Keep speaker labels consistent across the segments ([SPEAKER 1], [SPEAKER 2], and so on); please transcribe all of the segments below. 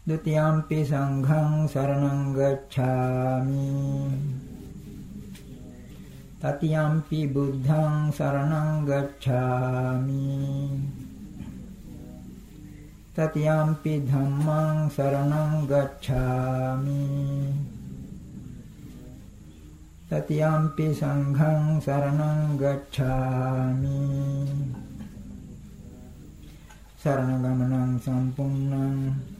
[SPEAKER 1] ဒ ුතියම්පි සංඝං සරණං ගච්ඡාමි। තතියම්පි බුද්ධං සරණං ගච්ඡාමි। තතියම්පි ධම්මං සරණං ගච්ඡාමි। තතියම්පි සංඝං සරණං ගච්ඡාමි। සරණ ගමනං සම්පූර්ණං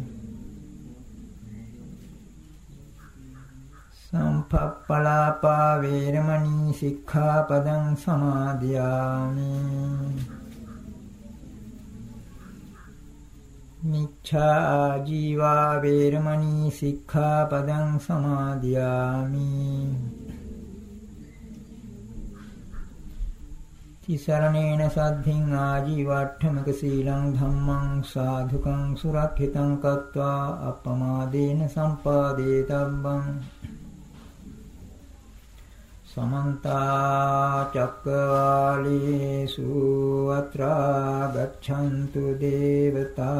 [SPEAKER 1] සම්පප්පලාපා වේරමණී සික්ඛාපදං සමාදියාමි මිච්ඡා ආජීවා වේරමණී සික්ඛාපදං සමාදියාමි තිසරණේන සද්ධින් ආජීවට්ඨමක සීලං ධම්මං සාධුකං සුරක්ෂිතං කତ୍වා අපමාදේන සම්පාදේ තබ්බං समन्ता चक्रवालेषु अत्रा गच्छन्तु देवता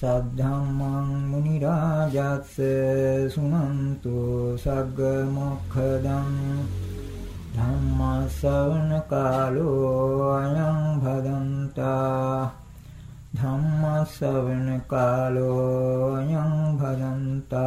[SPEAKER 1] सद्धम्मं मुनिराजस्य सुनन्तु सग्मुखदं धम्मसवनकालो अयं भदन्ता धम्मसवनकालो अयं भदन्ता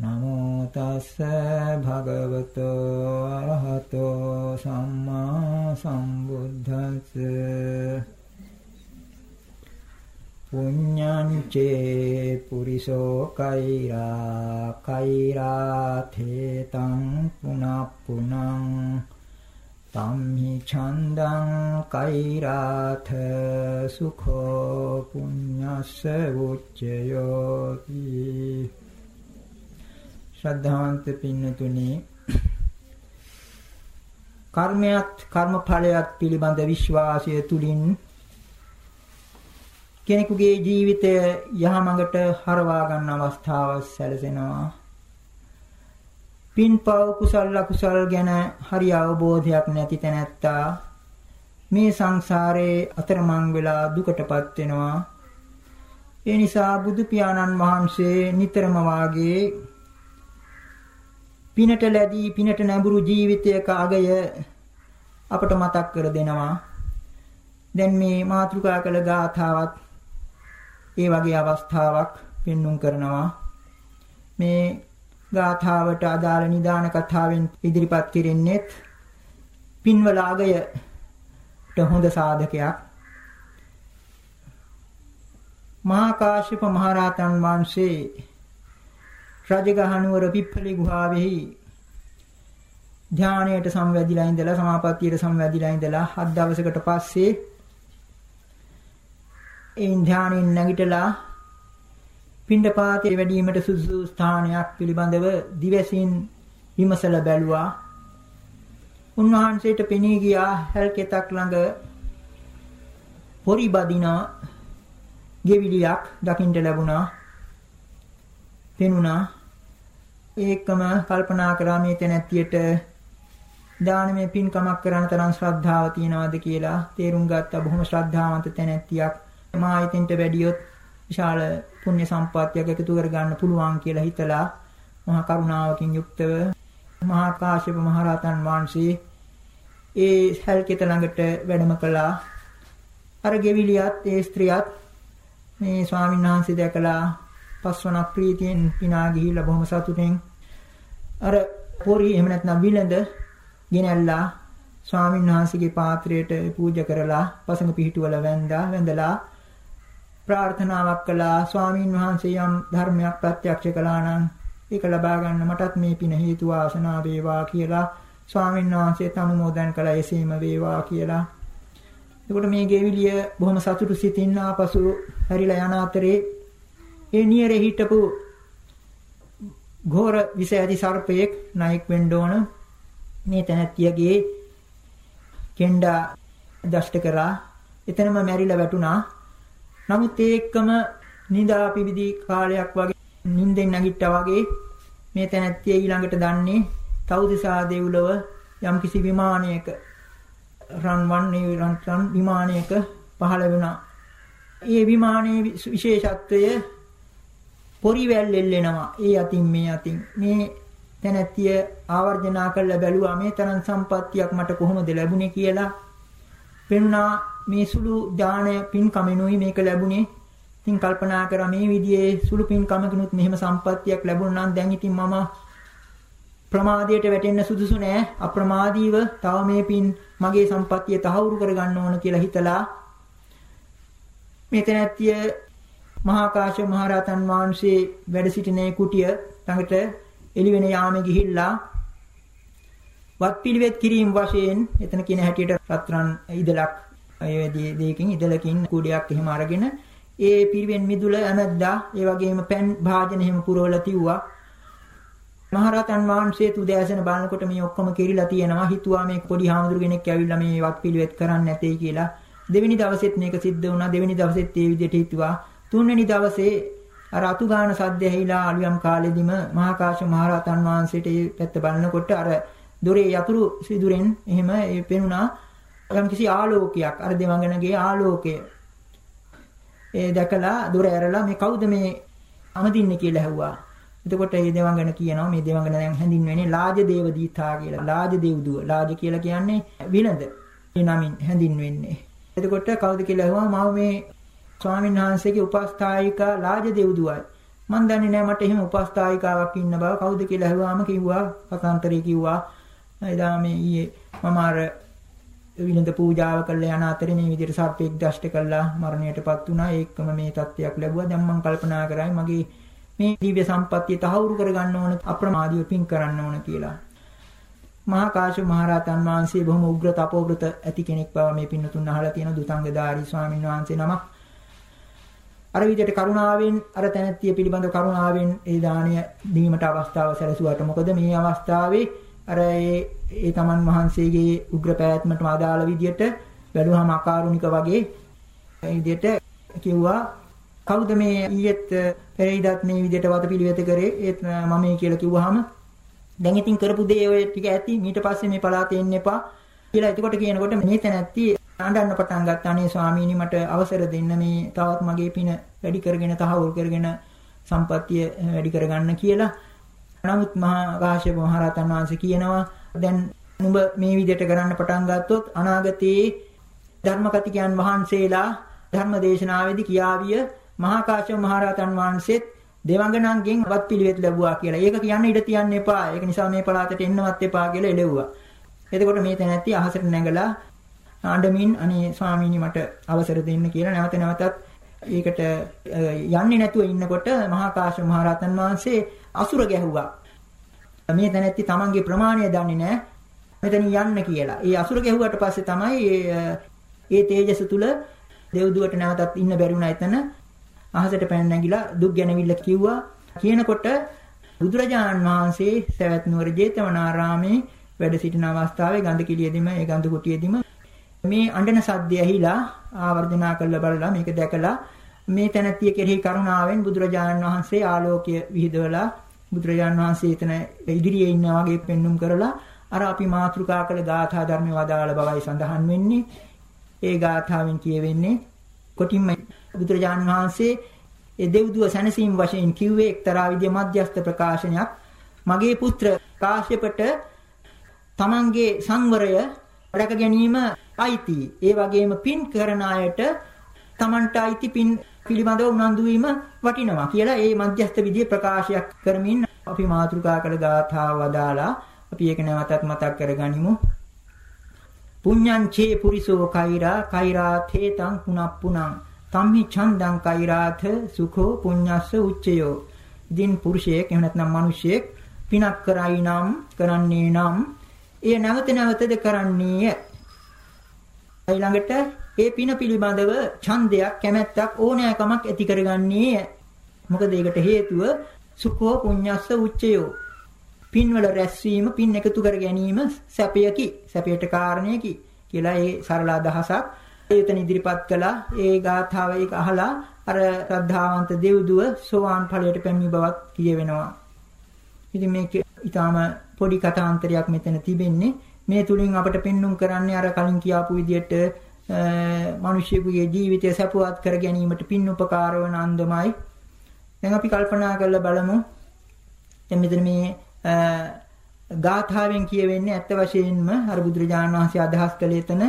[SPEAKER 1] නමෝ තස්ස භගවතෝ අරහතෝ සම්මා සම්බුද්දස්ස. පුඤ්ඤං චේ පුරිසෝ කෛරා කෛරාතේ තං පුනප්පුනං. තම්හි ඡන්දං කෛරාථ සුඛෝ පුඤ්ඤස්ස උච්චයෝති. ශ්‍රද්ධාවන්ත පින්නතුනි කර්මයක් කර්මඵලයක් පිළිබඳ විශ්වාසය තුලින් කෙනෙකුගේ ජීවිතය යහමඟට හරවා ගන්න අවස්ථාවක් සැලසෙනවා. පින්පව් කුසල අකුසල් ගැන හරි අවබෝධයක් නැති තැනැත්තා මේ සංසාරේ අතරමං වෙලා දුකටපත් වෙනවා. ඒ නිසා බුදු පියාණන් වහන්සේ නිතරම වාගේ පිනට ලැබී පිනට නැඹුරු ජීවිතයක අගය අපට මතක් කර දෙනවා. දැන් මේ මාතෘකා කළ ගාථාවත් ඒ වගේ අවස්ථාවක් පෙන්눔 කරනවා. මේ ගාථාවට අදාළ නිදාන කතාවෙන් ඉදිරිපත් කෙරෙන්නේ පින්වල අගයට හොඳ සාධකයක්. මහා කාශ්‍යප මහරහතන් වහන්සේ රජගහනුවර පිප්පලි ගුහාවෙහි ධානයට සම්වැදිලා ඉඳලා සමාපත්තියට සම්වැදිලා ඉඳලා හත් දවසකට පස්සේ ඒ ධානයෙන් නැගිටලා පිණ්ඩපාතේ වැඩීමට සුදුසු ස්ථානයක් පිළිබඳව දිවසින් විමසලා බැලුවා. උන්වහන්සේට පෙනී ගියා හැල්කෙතක් ළඟ පොරි බදින ගෙවිලියක් දකින්න ලැබුණා. පෙනුණා. ඒකම කල්පනා කරා මේ තැනැත්තියට දානමය පින්කමක් කරන තරම් ශ්‍රද්ධාව තියනවාද කියලා තේරුම් ගත්තා බොහොම ශ්‍රද්ධාවන්ත තැනැත්තියක්. මා ඉතින්ට වැඩියොත් විශාල පුණ්‍ය සම්පත්තියක් එකතු කරගන්න පුළුවන් කියලා හිතලා මහා කරුණාවකින් යුක්තව මහා කාශ්‍යප මහරහතන් වහන්සේ ඒ හැල්කෙත ළඟට වැඩම කළා. අර ගෙවිලියත් ඒ ස්ත්‍රියත් මේ ස්වාමීන් වහන්සේ දැකලා පස්වනක් ප්‍රීතියෙන් පිනා ගිහිල්ලා බොහොම සතුටින්. අර පොරි එහෙම නැත්නම් විලඳ ගෙනල්ලා ස්වාමීන් වහන්සේගේ පාත්‍රයට පූජා කරලා පසඟ පිහිටුවල වැඳා වැඳලා ප්‍රාර්ථනාවක් කළා. ස්වාමීන් වහන්සේ යම් ධර්මයක් ප්‍රත්‍යක්ෂ කළා නම් ඒක ලබා ගන්න මටත් මේ පින හේතු වාසනා වේවා කියලා ස්වාමීන් වහන්සේට අනුමෝදන් කළා. එසේම වේවා කියලා. එතකොට මේ ගෙවිලිය බොහොම සතුටු සිතින් ආපසු හැරිලා යන අතරේ ඒ නියරේ හිටපු ඝෝර විෂ ඇති සර්පයෙක් නයික් වෙන්න ඕන. මේ තැනැත්තියගේ කෙන්ඩා දෂ්ට කරා. එතනම මැරිලා වැටුණා. නමුත් ඒ එක්කම නිදා පිවිදි කාලයක් වගේ නිින්දෙන් නැගිට්ටා වගේ මේ තැනැත්තිය ඊළඟට දන්නේ තවුදිසා දෙව්ලොව යම්කිසි විමානයක රන්වන් නිරන්තන් විමානයක පහළ වුණා. ඒ විමානයේ විශේෂත්වය පොරිවැල් එල්ලෙනවා. ඒ අතින් මේ අතින් මේ තැනැත්තිය ආවර්ජනා කරලා බැලුවා මේ තරම් සම්පත්තියක් මට කොහොමද ලැබුණේ කියලා. පෙන්නා මේ සුළු දාණය පින්කමිනුයි මේක ලැබුණේ. ඉතින් කල්පනා කරා මේ විදිහේ සුළු පින්කමකිනුත් මෙහෙම සම්පත්තියක් ලැබුණා නම් දැන් ඉතින් මම ප්‍රමාදයට වැටෙන්න සුදුසු නෑ. අප්‍රමාදීව තව මේ පින් මගේ සම්පත්තිය තහවුරු කරගන්න ඕන කියලා හිතලා මේ තැනැත්තිය මහා කාශ්‍යප මහරහතන් වහන්සේ වැඩ සිටිනේ කුටිය ළඟට එළිවෙන යාමේ ගිහිල්ලා වත් පිළිවෙත් කිරීම වශයෙන් එතන කියන හැටියට රත්රන් ඉදලක් ඒ දෙයකින් ඉදලකින් කුඩයක් එහෙම අරගෙන ඒ පිරිවෙන් මිදුල ඇමද්දා ඒ වගේම පෑන් භාජන එහෙම පුරවලා තිව්වා. මහරහතන් වහන්සේ තුදෑසන බලනකොට මේ ඔක්කොම කෙරිලා තියෙනවා. හිතුවා මේ පොඩි හාමුදුරු කෙනෙක් ඇවිල්ලා මේ වත් පිළිවෙත් කරන්න නැtei කියලා. දෙවෙනි දවසෙත් මේක සිද්ධ වුණා. දෙවෙනි දවසෙත් ඒ විදිහට හිතුවා. තුන්වෙනි දවසේ අර අතු ගාන සද්ද ඇහිලා අලියම් කාලෙදිම මහාකාශ මහරහතන් වහන්සේට ඒ පැත්ත බලනකොට අර දොරේ යතුරු සිදුරෙන් එහෙම ඒ පෙනුණා යම් කිසි ආලෝකයක් අර දෙවඟනගේ ආලෝකය ඒ දැකලා දොර ඇරලා මේ කවුද මේ අමදින්නේ කියලා ඇහුවා. එතකොට මේ දෙවඟන කියනවා මේ දෙවඟන දැන් හැඳින්වෙන්නේ ලාජ දේව දීතා කියලා. ලාජ දේවදුව. ලාජ කියලා කියන්නේ විලඳ. ඒ නමින් හැඳින්වෙන්නේ. එතකොට කවුද කියලා ඇහුවා මම මේ ස්වාමීන් වහන්සේගේ උපස්ථායිකා ලාජ දේවදුවයි. මන් දන්නේ නැහැ මට එහෙම උපස්ථායිකාවක් ඉන්න බව. කවුද කියලා ඇහුවාම කිව්වා කතාන්තරේ කිව්වා එදා මේ ඊයේ මම අර විනඳ පූජාව කළා යන අතරේ මේ විදිහට සර්පෙක් දෂ්ට කළා. මරණයටපත් වුණා. ඒකම මේ தත්ත්වයක් ලැබුවා. දැන් මම කල්පනා කරයි මගේ මේ දිව්‍ය සම්පත්තිය තහවුරු කරගන්න ඕන අප්‍රමාදීව පින් කරන්න ඕන කියලා. මහා කාශ්‍යප මහරහතන් වහන්සේ බොහොම උග්‍ර තපෝවෘත ඇති කෙනෙක් බව මේ පින්නතුන් අහලා තියෙන දුතංගධාරී ස්වාමීන් වහන්සේ නමක්. අර විදිහට කරුණාවෙන් අර තැනැත්තිය පිළිබඳ කරුණාවෙන් ඒ දාණය දීමට අවස්ථාව සැලසුවාට මොකද මේ අවස්ථාවේ අර ඒ ඒ තමන් වහන්සේගේ උග්‍ර පැවැත්මට අදාළ විදියට බැලුවම අකාරුණික වගේ ඒ විදියට කිව්වා කවුද මේ ඊයේත් පෙරේදත් මේ විදියට වතපිලිවෙත කරේ? ඒත් මම කියලා කිව්වහම දැන් ඉතින් කරපු දේ ඔය ටික ඇති ඊට පස්සේ මේ පලාතේ එන්න එපා කියලා. එතකොට කියනකොට මේ තැනැත්ති අඬන්න පටන් ගත්තා නේ ස්වාමීනි මට අවසර දෙන්න මේ තවත් මගේ පින වැඩි කරගෙන තහවුරු කරගෙන සම්පත්තිය වැඩි කරගන්න කියලා නමුත් මහා කාශ්‍යප මහ රහතන් වහන්සේ කියනවා දැන් නුඹ මේ විදිහට කරන්න පටන් ගත්තොත් අනාගතයේ ධර්මකතිකයන් වහන්සේලා ධර්ම දේශනාවේදී කියාවිය මහා කාශ්‍යප මහරහතන් වහන්සේත් දෙවඟනන්ගෙන් වත් පිළිවෙත් ලැබුවා කියලා. ඒක කියන්න ඉඩ තියන්න එපා. ඒක නිසා මේ පළාතට එන්නවත් එපා කියලා එළෙව්වා. එතකොට මේ තැනැත්ති අහසට නැගලා ආණ්ඩමින් අනේ ස්වාමීනි මට අවසර දෙන්න කියලා නැවත නැවතත් ඒකට යන්නේ නැතුව ඉන්නකොට මහා කාශ්‍යප මහරහතන් වහන්සේ අසුර ගැහුවා. මේ තැනැත්ති තමන්ගේ ප්‍රමාණය දන්නේ නැහැ. මෙතන යන්න කියලා. ඒ අසුර ගැහුවට පස්සේ තමයි ඒ තේජස තුල දෙව්දුවට නැවතත් ඉන්න බැරි වුණා එතන. අහසට පැන නැගිලා දුක් ගැනවිල්ල කිව්වා. කියනකොට බුදුරජාණන් වහන්සේ සවැත් නුවර ජේතවනාරාමේ වැඩ සිටින අවස්ථාවේ ගඳ කිලියෙදිම ඒ ගඳ කුටියෙදිම මේ අඬන සද්දය ඇහිලා ආවර්ජනා කරලා බලලා මේක දැකලා මේ තැනැත්තිය කෙරෙහි කරුණාවෙන් බුදුරජාණන් වහන්සේ ආලෝකය විහිදවලා බුදුරජාණන් වහන්සේ එතන ඉදිරියේ ඉන්නා වගේ පෙන්눔 කරලා අර අපි මාතෘකා කළ ගාථා ධර්ම වදාළ බවයි සඳහන් වෙන්නේ. ඒ ගාථාවෙන් කියවෙන්නේ කොටින්ම බුදුරජාණන් වහන්සේ ඒ දෙව්දුව සැනසීම වශයෙන් කිව්වේ එක්තරා විදිය මධ්‍යස්ථ ප්‍රකාශනයක්. මගේ පුත්‍ර කාශ්‍යපට තමන්ගේ සංවරය රැක ගැනීම අයිති. ඒ වගේම පින් කරන අයට තමන්ට අයිති පින් පිළිබඳව උනන්දු වීම වටිනවා කියලා ඒ මධ්‍යස්ථ විදිය ප්‍රකාශයක් කරමින් අපි මාතෘකා කළ ගාථාව වදාලා අපි ඒක නැවතත් මතක් කරගනිමු. පුඤ්ඤං චේ පුරිසෝ කෛරා කෛරා තේතං පුනප්පුනං තම්හි ඡන්දං කෛරාත සුඛෝ පුඤ්ඤස්ස උච්චයෝ. ඉදින් පුරුෂයෙක් එහෙම නැත්නම් මිනිසෙක් පිනක් කරයි නම් කරන්නේ නම් එය නැවත නැවතද කරන්නේය. ඊළඟට ඒ පින පිළිබඳව ඡන්දයක් කැමැත්තක් ඕනෑකමක් ඇති කරගන්නේය. මොකද ඒකට හේතුව සුඛෝ පුඤ්ඤස්ස උච්චයෝ. පින්වල රැස්වීම පින් එකතු කර ගැනීම සැපයකි. සැපයට කාරණයකි කියලා ඒ සරල අදහසක්. එතන ඉදිරිපත් කළා. ඒ ගාථාව ඒක අහලා අර ශ්‍රද්ධාවන්ත දෙව්දුව සෝවාන් ඵලයට පැමිණි බවක් කියවෙනවා. ඉතින් මේක ඊටාම පොඩි කතාන්තරයක් මෙතන තිබෙන්නේ. මේ තුලින් අපට පෙන්눔 කරන්නේ අර කලින් කියාපු විදිහට මිනිසියෙකුගේ ජීවිතය සපුවත් කර ගැනීමට පින් උපකාර වන අන්දමයි. දැන් අපි කල්පනා කරලා බලමු. දැන් මෙතන මේ ගාථාවෙන් කියවෙන්නේ ඇත්ත වශයෙන්ම අර බුදුරජාණන් වහන්සේ අදහස් කළේ එතන.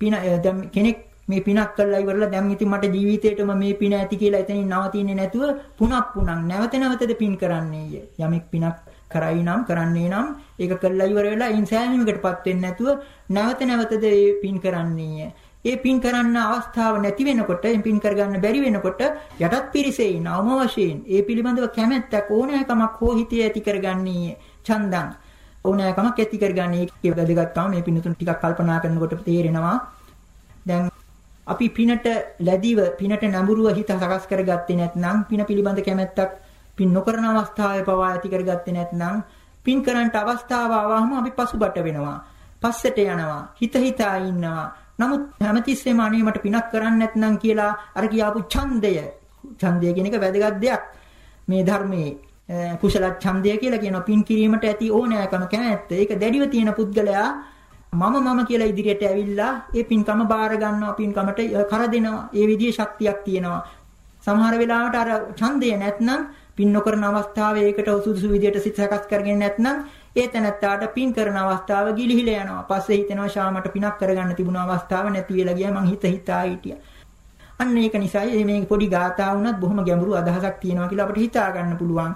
[SPEAKER 1] පින දැන් කෙනෙක් මේ පිනක් කළා ඉවරලා දැන් ඉතින් මට ජීවිතේටම මේ පින ඇති කියලා එතනින් නවතින්නේ නැතුව පුනක් පුනක් නැවත නැවතද පින් කරන්නේය. යමෙක් පිනක් කරයි නම් කරන්නේ නම් ඒක කළා ඉවර වෙලා ඉන් සෑහීමකටපත් වෙන්නේ නැතුව නැවත නැවතද ඒ පින් කරන්නේය ඒ පින් කරන්න අවස්ථාව නැති වෙනකොට ඒ පින් කරගන්න බැරි වෙනකොට යටත් පිරිසේ නවම වශයෙන් ඒ පිළිබඳව කැමැත්තක් ඕනෑකමක් හෝ හිතේ ඇති කරගන්නේ. චන්දං ඕනෑකමක් ඇති කරගන්නේ. ඒකේ වැදගත්කම මේ පින්තුන් ටිකක් කල්පනා කරනකොට තේරෙනවා. දැන් අපි පිනට ලැබිව පිනට නැඹුරුව හිත සකස් කරගත්තේ නැත්නම් පින පිළිබඳ කැමැත්තක් පින් නොකරන අවස්ථාවේ පවා ඇති කරගත්තේ නැත්නම් පින් කරන්නට අවස්ථාව ආවම අපි පසුබට වෙනවා. පස්සට යනවා. හිත හිතා ඉන්නවා. නමුත් හැමතිස්සෙම අනේ මට පිනක් කරන්න නැත්නම් කියලා අර කියාපු ඡන්දය. ඡන්දය කියන එක වැදගත් දෙයක්. මේ ධර්මයේ කුසල ඡන්දය කියලා කියනවා. පින් කිරීමට ඇති ඕනෑකම කැමැත්ත. ඒක දැඩිව තියෙන පුද්ගලයා මම මම කියලා ඉදිරියට ඇවිල්ලා ඒ පින්කම බාර ගන්නවා. පින්කමට කර දෙනවා. ඒ විදිහේ ශක්තියක් තියෙනවා. සමහර වෙලාවට අර ඡන්දය නැත්නම් පින් නොකරන අවස්ථාවේ ඒකට සුදුසු විදිහට සිත සකස් කරගෙන නැත්නම් ඒ තැනත්තාට පින් කරන අවස්ථාව ගිලිහිලා යනවා. පස්සේ හිතෙනවා ශාමට පිනක් කරගන්න තිබුණ අවස්ථාව නැති වෙලා ගියා මං හිත හිතා හිටියා. අන්න ඒක නිසායි මේ පොඩි ගාථා වුණත් බොහොම ගැඹුරු අදහසක් තියෙනවා කියලා අපිට හිතා ගන්න පුළුවන්.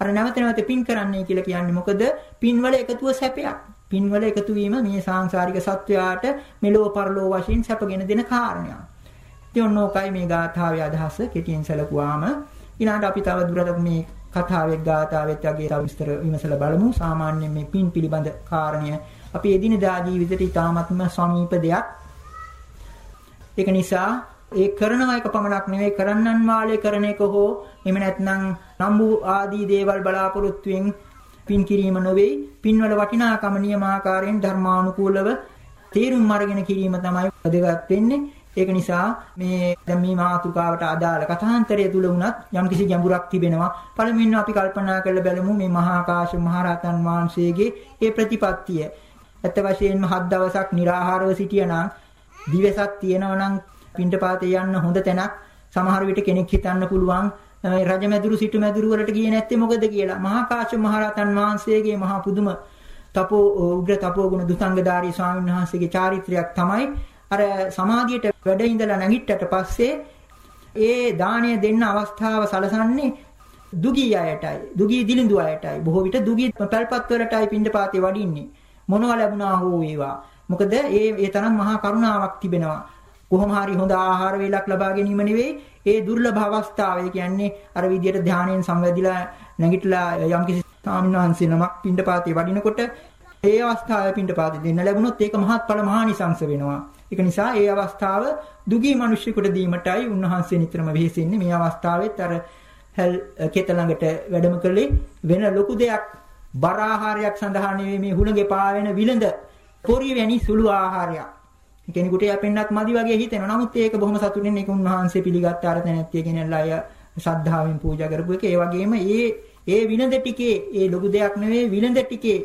[SPEAKER 1] අර නැවත නැවත පින් කරන්නේ කියලා කියන්නේ මොකද? පින්වල එකතුව සැපයක්. පින්වල එකතු වීම මේ සාංශාරික සත්වයාට මෙලෝ පරලෝ වශයෙන් සැපගෙන දෙන කාරණයක්. ඉතින් ඔන්නෝකයි මේ ගාථාවේ අදහස කෙටියෙන් සැලකුවාම ඊළඟට අපි තව දුරටත් මේ කතාවෙක් ගාථාවෙත් වගේ තව විස්තර විමසලා බලමු. සාමාන්‍යයෙන් මේ පින් පිළිබඳ කාරණය අපි එදිනදා ජීවිතේට ඉතාමත්ම සමීප දෙයක්. ඒක නිසා ඒ කරන එක පමණක් නෙවෙයි කරන්නන් වාලේ කරන එක හෝ එහෙම නැත්නම් නම්බු ආදී දේවල් බලාපොරොත්තුෙන් පින් කිරීම නොවේ. පින්වල වටිනාකම නියමාකාරයෙන් ධර්මානුකූලව තේරුම් අරගෙන කිරීම තමයි වැදගත් වෙන්නේ. ඒක නිසා මේ දැන් මේ මාතෘකාවට අදාළ කථාන්තරය තුල වුණත් යම්කිසි ගැඹුරක් තිබෙනවා. පළමුවෙන්ම අපි කල්පනා කරලා බලමු මේ මහා ආකාශ මහරහතන් වහන්සේගේ ඒ ප්‍රතිපත්තිය. ඇත්ත වශයෙන්ම හත් දවසක් निराහාරව සිටියනම් දිවසක් තියෙනවා නම් පින්ඩපාතේ යන්න හොඳ තැනක් සමහර විට කෙනෙක් හිතන්න පුළුවන් රජමැදුරු සිටුමැදුරු වලට ගියේ නැත්තේ මොකද කියලා. මහා කාශ්‍යප මහරහතන් වහන්සේගේ මහා පුදුම තපෝ උග්‍ර තපෝ ගුණ දුතංගධාරී ස්වාමීන් වහන්සේගේ චාරිත්‍රයක් තමයි අර සමාධියට වැඩ ඉඳලා නැගිට්ටට පස්සේ ඒ දාණය දෙන්න අවස්ථාව සලසන්නේ දුගී අයටයි දුගී දිලිඳු අයටයි. බොහෝ විට දුගී පැල්පත් වලටයි පින්ඩපාතේ වඩින්නේ. මොනවා ලැබුණා හෝ වේවා. මොකද ඒ ඒ තරම් මහා කරුණාවක් තිබෙනවා. කොහොම හරි හොඳ ආහාර වේලක් ලබා ගැනීම නෙවෙයි ඒ දුර්ලභ අවස්ථාව ඒ කියන්නේ අර විදියට ධානයෙන් සංවැදිලා නැගිටලා යම්කිසි ස්වාමීන් වහන්සේ නමක් පින්ඩපාතේ වඩිනකොට ඒ අවස්ථාවේ පින්ඩපාතේ දෙන්න ලැබුණොත් ඒක මහත්ඵල මහානිසංස වෙනවා. ඒක නිසා ඒ අවස්ථාව දුගී මිනිස්සුෙකුට දීමටයි උන්වහන්සේ නිතරම වෙහෙසෙන්නේ. මේ අවස්ථාවෙත් අර හැල් කෙත ළඟට වැඩම කළේ වෙන ලොකු දෙයක් බර ආහාරයක් සඳහා නෙවෙයි මේ හුළඟේ පාවෙන විලඳ පොරි වැනි සුළු ආහාරයක්. කෙනෙකුට යපෙන්නත් මදි වගේ හිතෙනවා. නමුත් ඒක බොහොම සතුටින් ඒක උන්වහන්සේ පිළිගත්ත අර තැනැත්තිය කෙනෙක්ලා අය ශ්‍රද්ධාවෙන් පූජා කරපු එක. ඒ වගේම ඒ ඒ විලඳ ටිකේ ඒ ලොකු දෙයක් නෙවෙයි විලඳ ටිකේ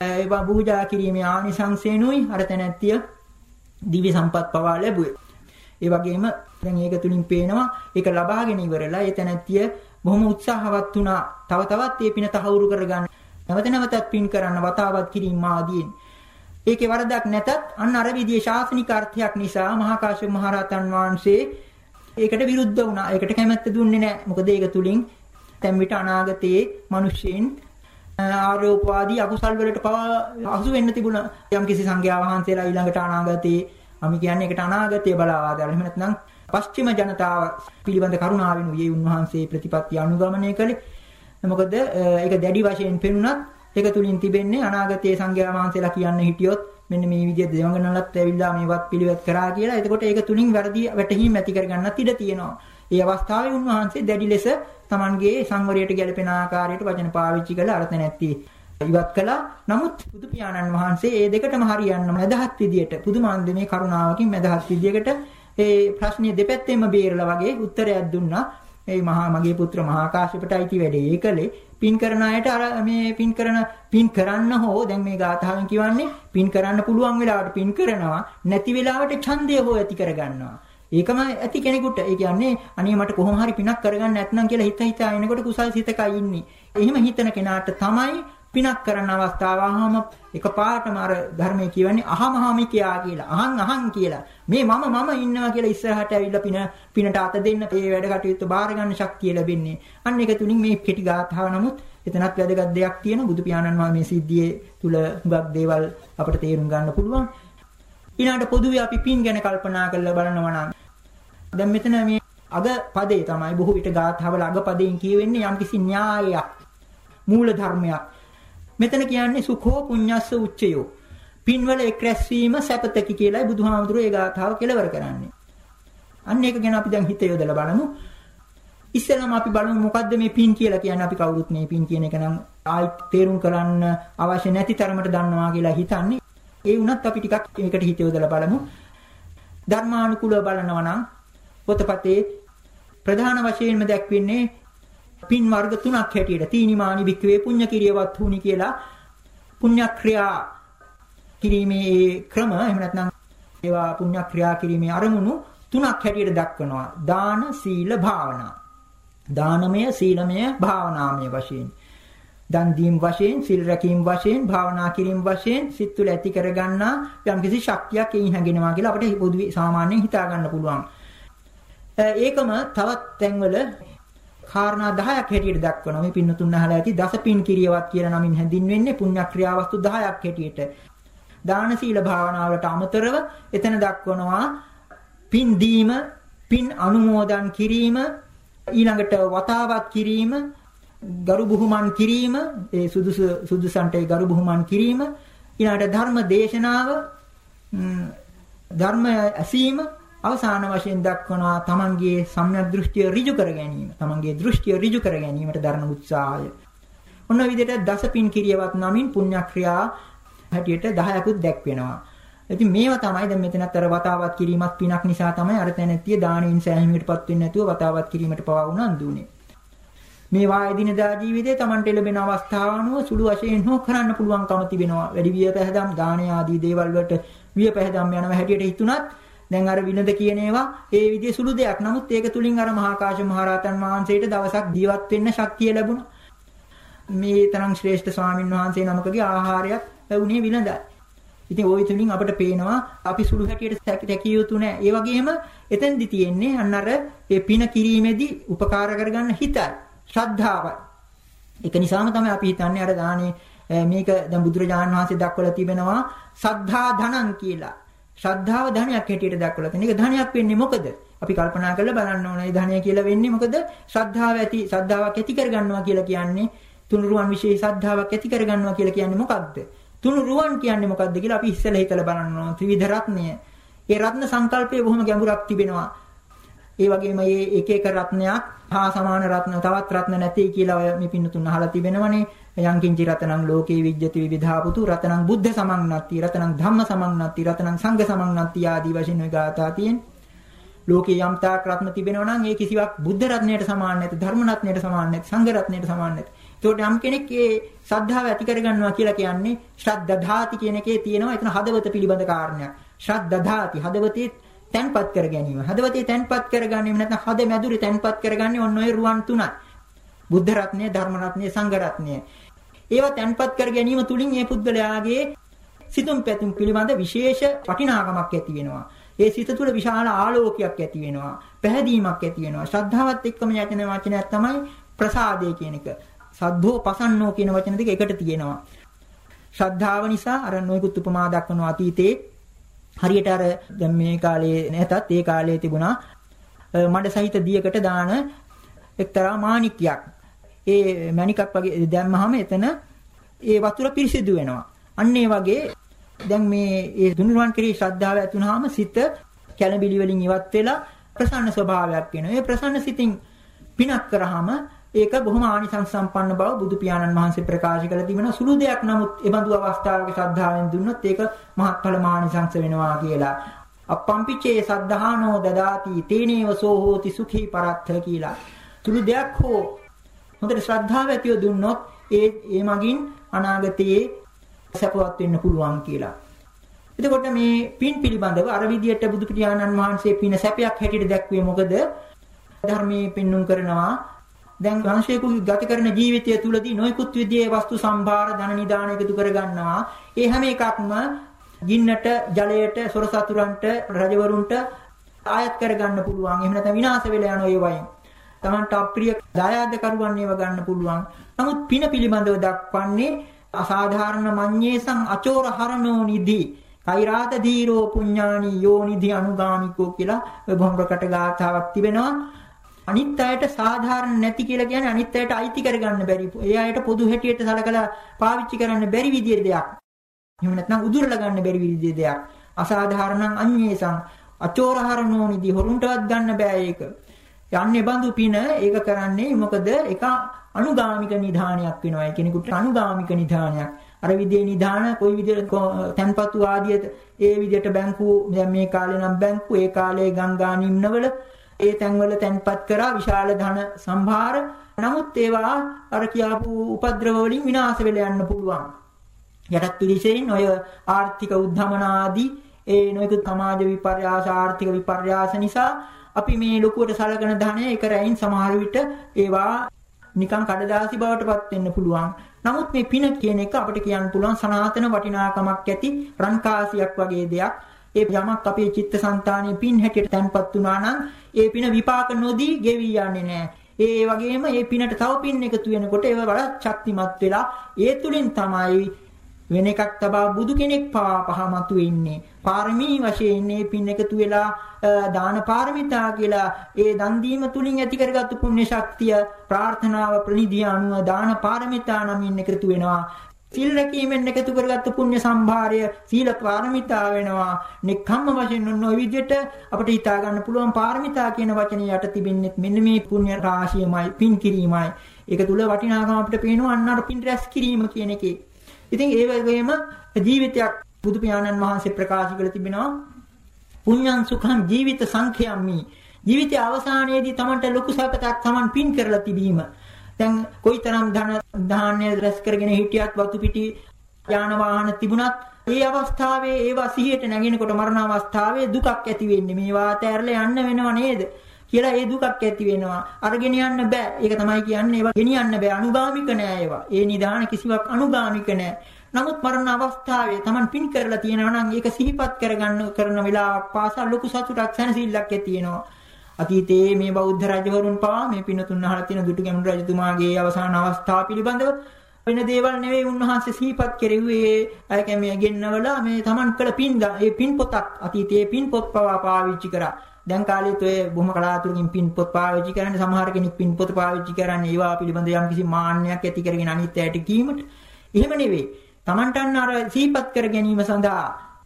[SPEAKER 1] ඒවා පූජා කිරීමේ ආනිසංසේනුයි අර තැනැත්තිය දිව්‍ය සම්පත් පවා ලැබුවේ. ඒ වගේම දැන් ඒක තුලින් පේනවා ඒක ලබාගෙන ඉවරලා ඒ තැනැත්තිය බොහොම උත්සාහවත් වුණා. තව තවත් මේ පින තහවුරු කරගන්න. නැවත නැවතත් පින් කරන්න වතාවත් කිරීම ආදීන්. ඒකේ වරදක් නැතත් අන්න අර විදිහේ ශාසනික අර්ථයක් නිසා මහා කාශ්‍යප මහ රහතන් වහන්සේ ඒකට විරුද්ධ වුණා. ඒකට කැමැත්ත දුන්නේ නැහැ. මොකද ඒක තුලින් දැන් විට අනාගතයේ මිනිස්සෙන් ආරෝපවාදී අකුසල් වලට පවා අසු වෙන්න තිබුණා. යම් කිසි සංඝයා වහන්සේලා ඊළඟට අනාගතයේ අපි කියන්නේ ඒකට අනාගතය බලාවා දාලා. එහෙම නැත්නම් පශ්චිම ජනතාව පිළිබඳ කරුණාවෙන් උයේ උන්වහන්සේ ප්‍රතිපත්ති අනුගමනය කළේ. මොකද ඒක දැඩි වශයෙන් පෙනුනත් ඒක තුලින් තිබෙන්නේ අනාගතයේ සංඝයා වහන්සේලා කියන්න හිටියොත් මෙන්න මේ විදිහට දෙවඟනලත් ඇවිල්ලා මේවත් පිළිවෙත් කරා කියලා. එතකොට ඒක තුලින් වැරදි වැටහීම් ඇති කරගන්නත් ඉඩ තියෙනවා. ඒ අවස්ථාවේ උන්වහන්සේ දැඩි ලෙස Tamanගේ සංවරයට ගැලපෙන ආකාරයට වචන පාවිච්චි කළ අර්ථ නැති ඉවත් කළා. නමුත් බුදු පියාණන් වහන්සේ මේ දෙකටම හරියන්න මැදහත් විදියට පුදුමාන්දමේ කරුණාවකින් මැදහත් විදියකට ඒ ප්‍රශ්නේ දෙපැත්තෙම බේරලා වගේ උත්තරයක් දුන්නා. ඒ මහා මගේ පුත්‍ර මහා කාශ්‍යපට අයිති වැඩේ ඒකලේ පින් කරන අයට අර මේ පින් කරන පින් කරන්න හෝ දැන් මේ ගාථාවෙන් කියවන්නේ පින් කරන්න පුළුවන් වෙලාවට පින් කරනවා නැති වෙලාවට ඡන්දය හෝ ඇති කරගන්නවා ඒකම ඇති කෙනෙකුට ඒ කියන්නේ අනේ මට කොහොම හරි පිනක් කරගන්න නැත්නම් කියලා හිත හිතා එනකොට කුසල් සිතකයි ඉන්නේ. එහෙම හිතන කෙනාට තමයි පිනක් කරන්න අවස්ථාව ආවම එකපාරටම අර ධර්මයේ කියවන්නේ අහමහමි කියා කියලා. අහන් අහන් කියලා. මේ මම මම ඉන්නවා කියලා ඉස්සරහට ඇවිල්ලා පින පිනට අත දෙන්න මේ වැඩ කටයුතු බාර ගන්න ශක්තිය ලැබෙන්නේ. අන්න ඒක තුලින් මේ කෙටි ගාථාව නමුත් එතනත් වැදගත් දෙයක් තියෙන බුදු පියාණන් වහන්සේ මේ සිද්ධියේ තුල හුඟක් දේවල් අපිට තේරුම් ගන්න පුළුවන්. ඊළඟට පොදුවේ අපි පින් ගැන කල්පනා කරලා බලනවා නම් දැන් මෙතන මේ අග පදේ තමයි බොහෝ විට ගාථාවල අග පදයෙන් කියවෙන්නේ යම්කිසි න්‍යායයක් මූල ධර්මයක්. මෙතන කියන්නේ සුඛෝ පුඤ්ඤස්ස උච්චයෝ. පින්වල එක් රැස්වීම සැපතකි කියලායි බුදුහාමුදුරුවෝ ඒ ගාථාව කෙලවර කරන්නේ. අන්න ඒක ගැන අපි දැන් හිත යොදලා බලමු. ඉස්සෙල්ලාම අපි බලමු මොකද්ද මේ පින් කියලා කියන්නේ අපි කවුරුත් මේ පින් කියන එක නම් ආයි තේරුම් කරන්න අවශ්‍ය නැති තරමට දන්නවා කියලා හිතන්නේ. ඒ වුණත් අපි ටිකක් ඒකට හිත යොදලා බලමු. ධර්මානුකූලව බලනවා නම් පොතපතේ ප්‍රධාන වශයෙන්ම දැක්වෙන්නේ පින් වර්ග තුනක් හැටියට. තීනිමානි වික්‍රේ පුඤ්ඤ කිරියවත් වුනි කියලා. පුණ්‍ය ක්‍රියා කිරීමේ ක්‍රම එහෙම නැත්නම් ඒවා පුණ්‍ය ක්‍රියා කිරීමේ අරමුණු තුනක් හැටියට දක්වනවා. දාන සීල භාවනා. දානමය සීලමය භාවනාමය වශයෙන්. දන් දීම් වශයෙන් සිල් රැකීම් වශයෙන් භාවනා කිරීම වශයෙන් සිත් තුළ ඇති කරගන්නා යම්කිසි ශක්තියක් එයින් හැගෙනවා කියලා අපිට පොදුවේ සාමාන්‍යයෙන් හිතා ගන්න පුළුවන්. ඒකම තවත් තැන්වල කාරණා 10ක් හැටියට දක්වනවා. මේ පින්නතුන් අහලා ඇති දසපින් කිරියවත් කියන නමින් හැඳින්වෙන්නේ පුණ්‍ය ක්‍රියාවස්තු 10ක් හැටියට. දාන සීල භාවනාවලට අමතරව එතන දක්වනවා පින් දීම, පින් අනුමෝදන් කිරීම, ඊළඟට වතාවත් කිරීම, ගරු බුහුමන් කිරීම, ඒ සුදුසු සුදුසන්ට ගරු බුහුමන් කිරීම, ඊළඟට ධර්ම දේශනාව, ධර්ම ඇසීම අවසාන වශයෙන් දක්වනවා තමන්ගේ සම්‍යක් දෘෂ්ටිය ඍජු කර ගැනීම. තමන්ගේ දෘෂ්ටිය ඍජු කර ගැනීමට දරන උත්සාහය. ඔන්න විදිහට දසපින් කිරියවත් නමින් පුණ්‍යක්‍රියා හැටියට 10කුත් දැක්වෙනවා. ඉතින් මේවා තමයි දැන් මෙතනත් අර වතාවත් කිරීමත් පිනක් නිසා තමයි අර තැනැත්තිය දානෙන් සෑහීමකටපත් වෙන්නේ නැතුව වතාවත් කිරීමට පවා උනන්දු උනේ. මේවා එදිනදා ජීවිතේ Tamanට ලැබෙන අවස්ථාව අනුව සුළු වශයෙන් හෝ කරන්න පුළුවන්කම තිබෙනවා. වැඩි විය පැහැදම් දාන ආදී දේවල් වලට විය පැහැදම් යනවා හැටියට හිතුණත් දැන් අර විනද කියන ඒවා ඒ විදිහේ සුළු දෙයක්. නමුත් ඒක තුලින් අර මහා කාශ්‍යප මහරහතන් වහන්සේට දවසක් ජීවත් වෙන්න ශක්තිය ලැබුණා. මේ තරම් ශ්‍රේෂ්ඨ ස්වාමින් වහන්සේ නමකගේ ආහාරයක් උනේ විලඳයි. ඉතින් ওই තුලින් අපිට පේනවා අපි සුළු හැටියට තැකිය යුතු නෑ. ඒ වගේම එතෙන්දි තියෙන්නේ අන්න අර ඒ පින කිරීමේදී උපකාර කරගන්න හිතයි. ශ්‍රද්ධාවයි. ඒක නිසාම තමයි අපි හිතන්නේ අර දානේ මේක දැන් බුදුරජාණන් වහන්සේ දක්වලා තිබෙනවා සද්ධා ධනං කියලා. ශ්‍රද්ධාව ධනයක් හැටියට දක්වලා තියෙන. ඒක ධනයක් වෙන්නේ මොකද? අපි කල්පනා කරලා බලන්න ඕනේ. ධනය කියලා වෙන්නේ මොකද? ශ්‍රද්ධාව ඇති ශ්‍රද්ධාවක් ඇති කරගන්නවා කියලා කියන්නේ තුනුරුවන් વિશે ශ්‍රද්ධාවක් ඇති කරගන්නවා කියලා කියන්නේ මොකක්ද? තුනුරුවන් කියන්නේ මොකක්ද කියලා අපි ඉස්සෙල්ලා හිතලා බලන්න ඕන. ත්‍රිවිධ රත්නය. ඒ රත්න සංකල්පයේ බොහොම ගැඹුරක් තිබෙනවා. ඒ වගේම මේ එක එක රත්නයක් හා සමාන රත්න තවත් රත්න නැtei කියලා ඔය මේ පින්නතුන් අහලා තිබෙනවනේ. යංකින්චි රතනං ලෝකේ විජ්ජති විවිධාපුතු රතනං බුද්ධ සමන්නත්ති රතනං ධම්ම සමන්නත්ති රතනං සංඝ සමන්නත්ති ආදී වශයෙන් ඔය ගාථා තියෙන්නේ. ලෝකේ යම් තාක් රත්න තිබෙනවා නම් ඒ කිසිවක් බුද්ධ රත්නයට සමාන නැති ධර්ම රත්නයට සමාන නැති සංඝ රත්නයට සමාන නැති. ඒකට යම් කෙනෙක් ඒ ශ්‍රද්ධාව ඇති කරගන්නවා කියලා කියන්නේ ශ්‍රද්ධාධාති කියන එකේ තියෙනවා එතන හදවත පිළිබඳ කාරණයක්. ශ්‍රද්ධාධාති හදවතේ තැන්පත් කර ගැනීම. හදවතේ තැන්පත් කරගන්නේ නැත්නම් හද මැදුරේ තැන්පත් කරගන්නේ ඔන්න ඔය රුවන් තුනයි. බුද්ධ රත්නය, ධර්ම රත්නය, සංඝ රත්නය. ඒවා තැන්පත් කර ගැනීම තුලින් මේ පුද්ගලයාගේ සිතුම් පැතුම් පිළිබඳ විශේෂ වටිනාකමක් ඇති වෙනවා. ඒ සිත තුළ විශාල ආලෝකයක් ඇති වෙනවා. පැහැදීමක් ඇති වෙනවා. ශ්‍රද්ධාවත් එක්කම යටින වචනයක් තමයි ප්‍රසාදය කියන එක. සද්ධෝ පසන්නෝ කියන වචන දෙක එකට තියෙනවා. ශ්‍රද්ධාව නිසා අර නොයෙකුත් උපමා දක්වන අතීතේ හරියට අර දැන් මේ කාලේ නැතත් ඒ කාලේ තිබුණා මඩ සහිත දියකට දාන එක්තරා මාණික්යක්. ඒ මණිකක් වගේ දැම්මහම එතන ඒ වතුර පිරිසිදු වෙනවා. අන්න ඒ වගේ දැන් මේ ඒ දුනුරුවන් කෙරෙහි ශ්‍රද්ධාව ඇති වුනහම සිත කැළඹිලි වලින් ඉවත් වෙලා ප්‍රසන්න ස්වභාවයක් වෙනවා. ඒ ප්‍රසන්න සිතින් පිනක් කරාම ඒක බොහොම ආනිසංස සම්පන්න බව බුදු පියාණන් වහන්සේ ප්‍රකාශ කළ තිබෙනවා. සුළු දෙයක් නමුත් ඒ බඳු අවස්ථාවක ශ්‍රද්ධාවෙන් දුන්නොත් ඒක මහත්ඵල මානිසංස වෙනවා කියලා. අප්පම්පිචේ සද්ධානෝ දදාති තේනේව සෝ හෝති සුඛී පරත්ථ කියලා. සුළු දෙයක් හෝ හොඳට ශ්‍රද්ධාව ඇතිව දුන්නොත් ඒ ඒ මගින් අනාගතයේ සපවත් වෙන්න පුළුවන් කියලා. එතකොට මේ පින් පිළිබඳව අර විදියට බුදු පියාණන් වහන්සේ පින සැපයක් හැටියට දැක්ුවේ මොකද? ධර්මයේ පින්නුම් කරනවා. දැන් වංශයකුගේ ගත කරන ජීවිතය තුළදී නොයෙකුත් විදිහේ වස්තු සම්භාර ධන නිදාන එකතු කර ගන්නවා. ඒ හැම එකක්ම ගින්නට, ජලයට, සොර සතුරන්ට, රජවරුන්ට ආයත් කර ගන්න පුළුවන්. එහෙම නැත්නම් විනාශ වෙලා යන ඒවායින්. Tamanට අප්‍රිය දායාද කරුවන් ඒවා ගන්න පුළුවන්. නමුත් පින පිළිබඳව දක්වන්නේ අසාධාරණ මඤ්ඤේසං අචෝර හරණෝ නිදි කෛරාත ධීරෝ පුඤ්ඤානි යෝනිධි අනුගාමිකෝ කියලා ඔය බොහොම ප්‍රකට ගාථාවක් තිබෙනවා අනිත් අයට සාධාරණ නැති කියලා කියන්නේ අනිත් අයට අයිති කරගන්න බැරි. ඒ අයට පොදු හැටියට සලකලා පාවිච්චි කරන්න බැරි විදිහේ දෙයක්. එහෙම නැත්නම් උදුරලා ගන්න බැරි විදිහේ දෙයක්. අසාධාරණං අඤ්ඤේසං අචෝරහරණෝ නිදි හොරුන්ටවත් ගන්න බෑ ඒක. යන්නේ බඳු පින ඒක කරන්නේ මොකද ඒක අනුගාමික නිධානයක් වෙනවා. ඒ කෙනෙකුට අනුගාමික නිධානයක්. අර විදිහේ නිධාන කොයි විදිහට තන්පතු ආදිය ඒ විදිහට බැංකු දැන් මේ කාලේ නම් බැංකු ඒ කාලේ ගංගා නිම්නවල ඒ තැන්වල තැන්පත් කරා විශාල ධන සම්භාර. නමුත් ඒවා අර කියාපු උපද්‍රව වලින් විනාශ වෙලා යන්න පුළුවන්. යටත් පිළිසෙයින් ඔය ආර්ථික උද්ධමන ආදී ඒ නොයෙකුත් සමාජ විපර්යාස ආර්ථික විපර්යාස නිසා අපි මේ ලොකුවට සලකන ධනය එක රැයින් සමහර විට ඒවා නිකන් කඩදාසි බවට පත් වෙන්න පුළුවන්. නමුත් මේ පින කියන එක අපිට කියන්න පුළුවන් සනාතන වටිනාකමක් ඇති රන්කාසියක් වගේ දෙයක්. ඒ යමක් අපේ චිත්තසංතානයේ පින් හැටියට තැන්පත් වුණා නම් ඒ පින විපාක නොදී ගෙවි යන්නේ නැහැ. ඒ වගේම ඒ පිනට තව පින් එකතු වෙනකොට ඒව වඩා ශක්තිමත් වෙලා ඒ තුලින් තමයි වෙන එකක් තබා බුදු කෙනෙක් පවා පහමතු වෙන්නේ. පාරමී වශයෙන් මේ පින් එකතු වෙලා දාන පාරමිතා කියලා ඒ දන් දීම තුලින් ඇති කරගත්තු පුණ්‍ය ශක්තිය ප්‍රාර්ථනාව ප්‍රනිධිය අනුව දාන පාරමිතා නමින් එකතු වෙනවා. සීල රැකීමෙන් එකතු කරගත්තු පුණ්‍ය සම්භාරය සීල පාරමිතා වෙනවා. නික්කම්ම වශයෙන් ඔන්න ඔය විදිහට අපිට හිතා ගන්න පුළුවන් පාරමිතා කියන වචනේ යට තිබෙන්නේ මෙන්න මේ පුණ්‍ය රාශියමයි පින් කිරීමයි. ඒක තුල වටිනාකම අපිට පේනවා අන්න අර පින් රැස් කිරීම කියන එකේ. ඉතින් ඒ වගේම ජීවිතයක් බුදු පියාණන් වහන්සේ ප්‍රකාශ කළ තිබෙනවා. පුඤ්ඤං සුඛං ජීවිත සංඛයම්මි ජීවිතයේ අවසානයේදී Tamanට ලොකු සැපතක් Taman පින් කරලා තිබීම. දැන් කොයිතරම් ධන ධාන්‍ය රැස් කරගෙන හිටියත් වතු පිටි යාන වාහන තිබුණත් ඒ අවස්ථාවේ ඒවා සිහියට නැගෙනකොට මරණ අවස්ථාවේ දුකක් ඇති වෙන්නේ. මේවා ඇතැරලා යන්න වෙනව නේද? කියලා ඒ දුකක් ඇති වෙනවා. අරගෙන යන්න බෑ. ඒක තමයි කියන්නේ ඒවා. ගෙනියන්න බෑ. අනුගාමික නෑ ඒවා. ඒ නිදාන කිසිවක් අනුගාමික නෑ. නමුත් මරණ අවස්ථාවේ Taman පින් කරලා තියෙනවා නම් ඒක සිහිපත් කරගන්න කරන වෙලාවක් පාසා ලොකු සතුටක් සැනසෙල්ලක් ඇති වෙනවා. අතීතයේ මේ බෞද්ධ රජවරුන් පවා මේ පිනතුන් අහලා තියෙන දුටු ගැමුණු රජතුමාගේ අවසාන අවස්ථාව පිළිබඳව වෙන දේවල් නෙවෙයි උන්වහන්සේ සිහිපත් කෙරෙව්වේ. අය කැමේ ගෙන්නවලා මේ Taman කළ පින් ඒ පින් පොතක් අතීතයේ පින් පොත් පවා පාවිච්චි කරා. දැන් කාලෙත් ඔය බොහොම කලාතුරකින් පින් පොත් පාවිච්චි කරන්නේ සමහර කෙනෙක් පින් පොත පාවිච්චි කරන්නේ ඒවා පිළිබඳ යම්කිසි මාන්නයක් ඇති කරගෙන අනිත් ඇයට කීමට. එහෙම නෙවෙයි. Tamanට අර සිහිපත් කර ගැනීම සඳහා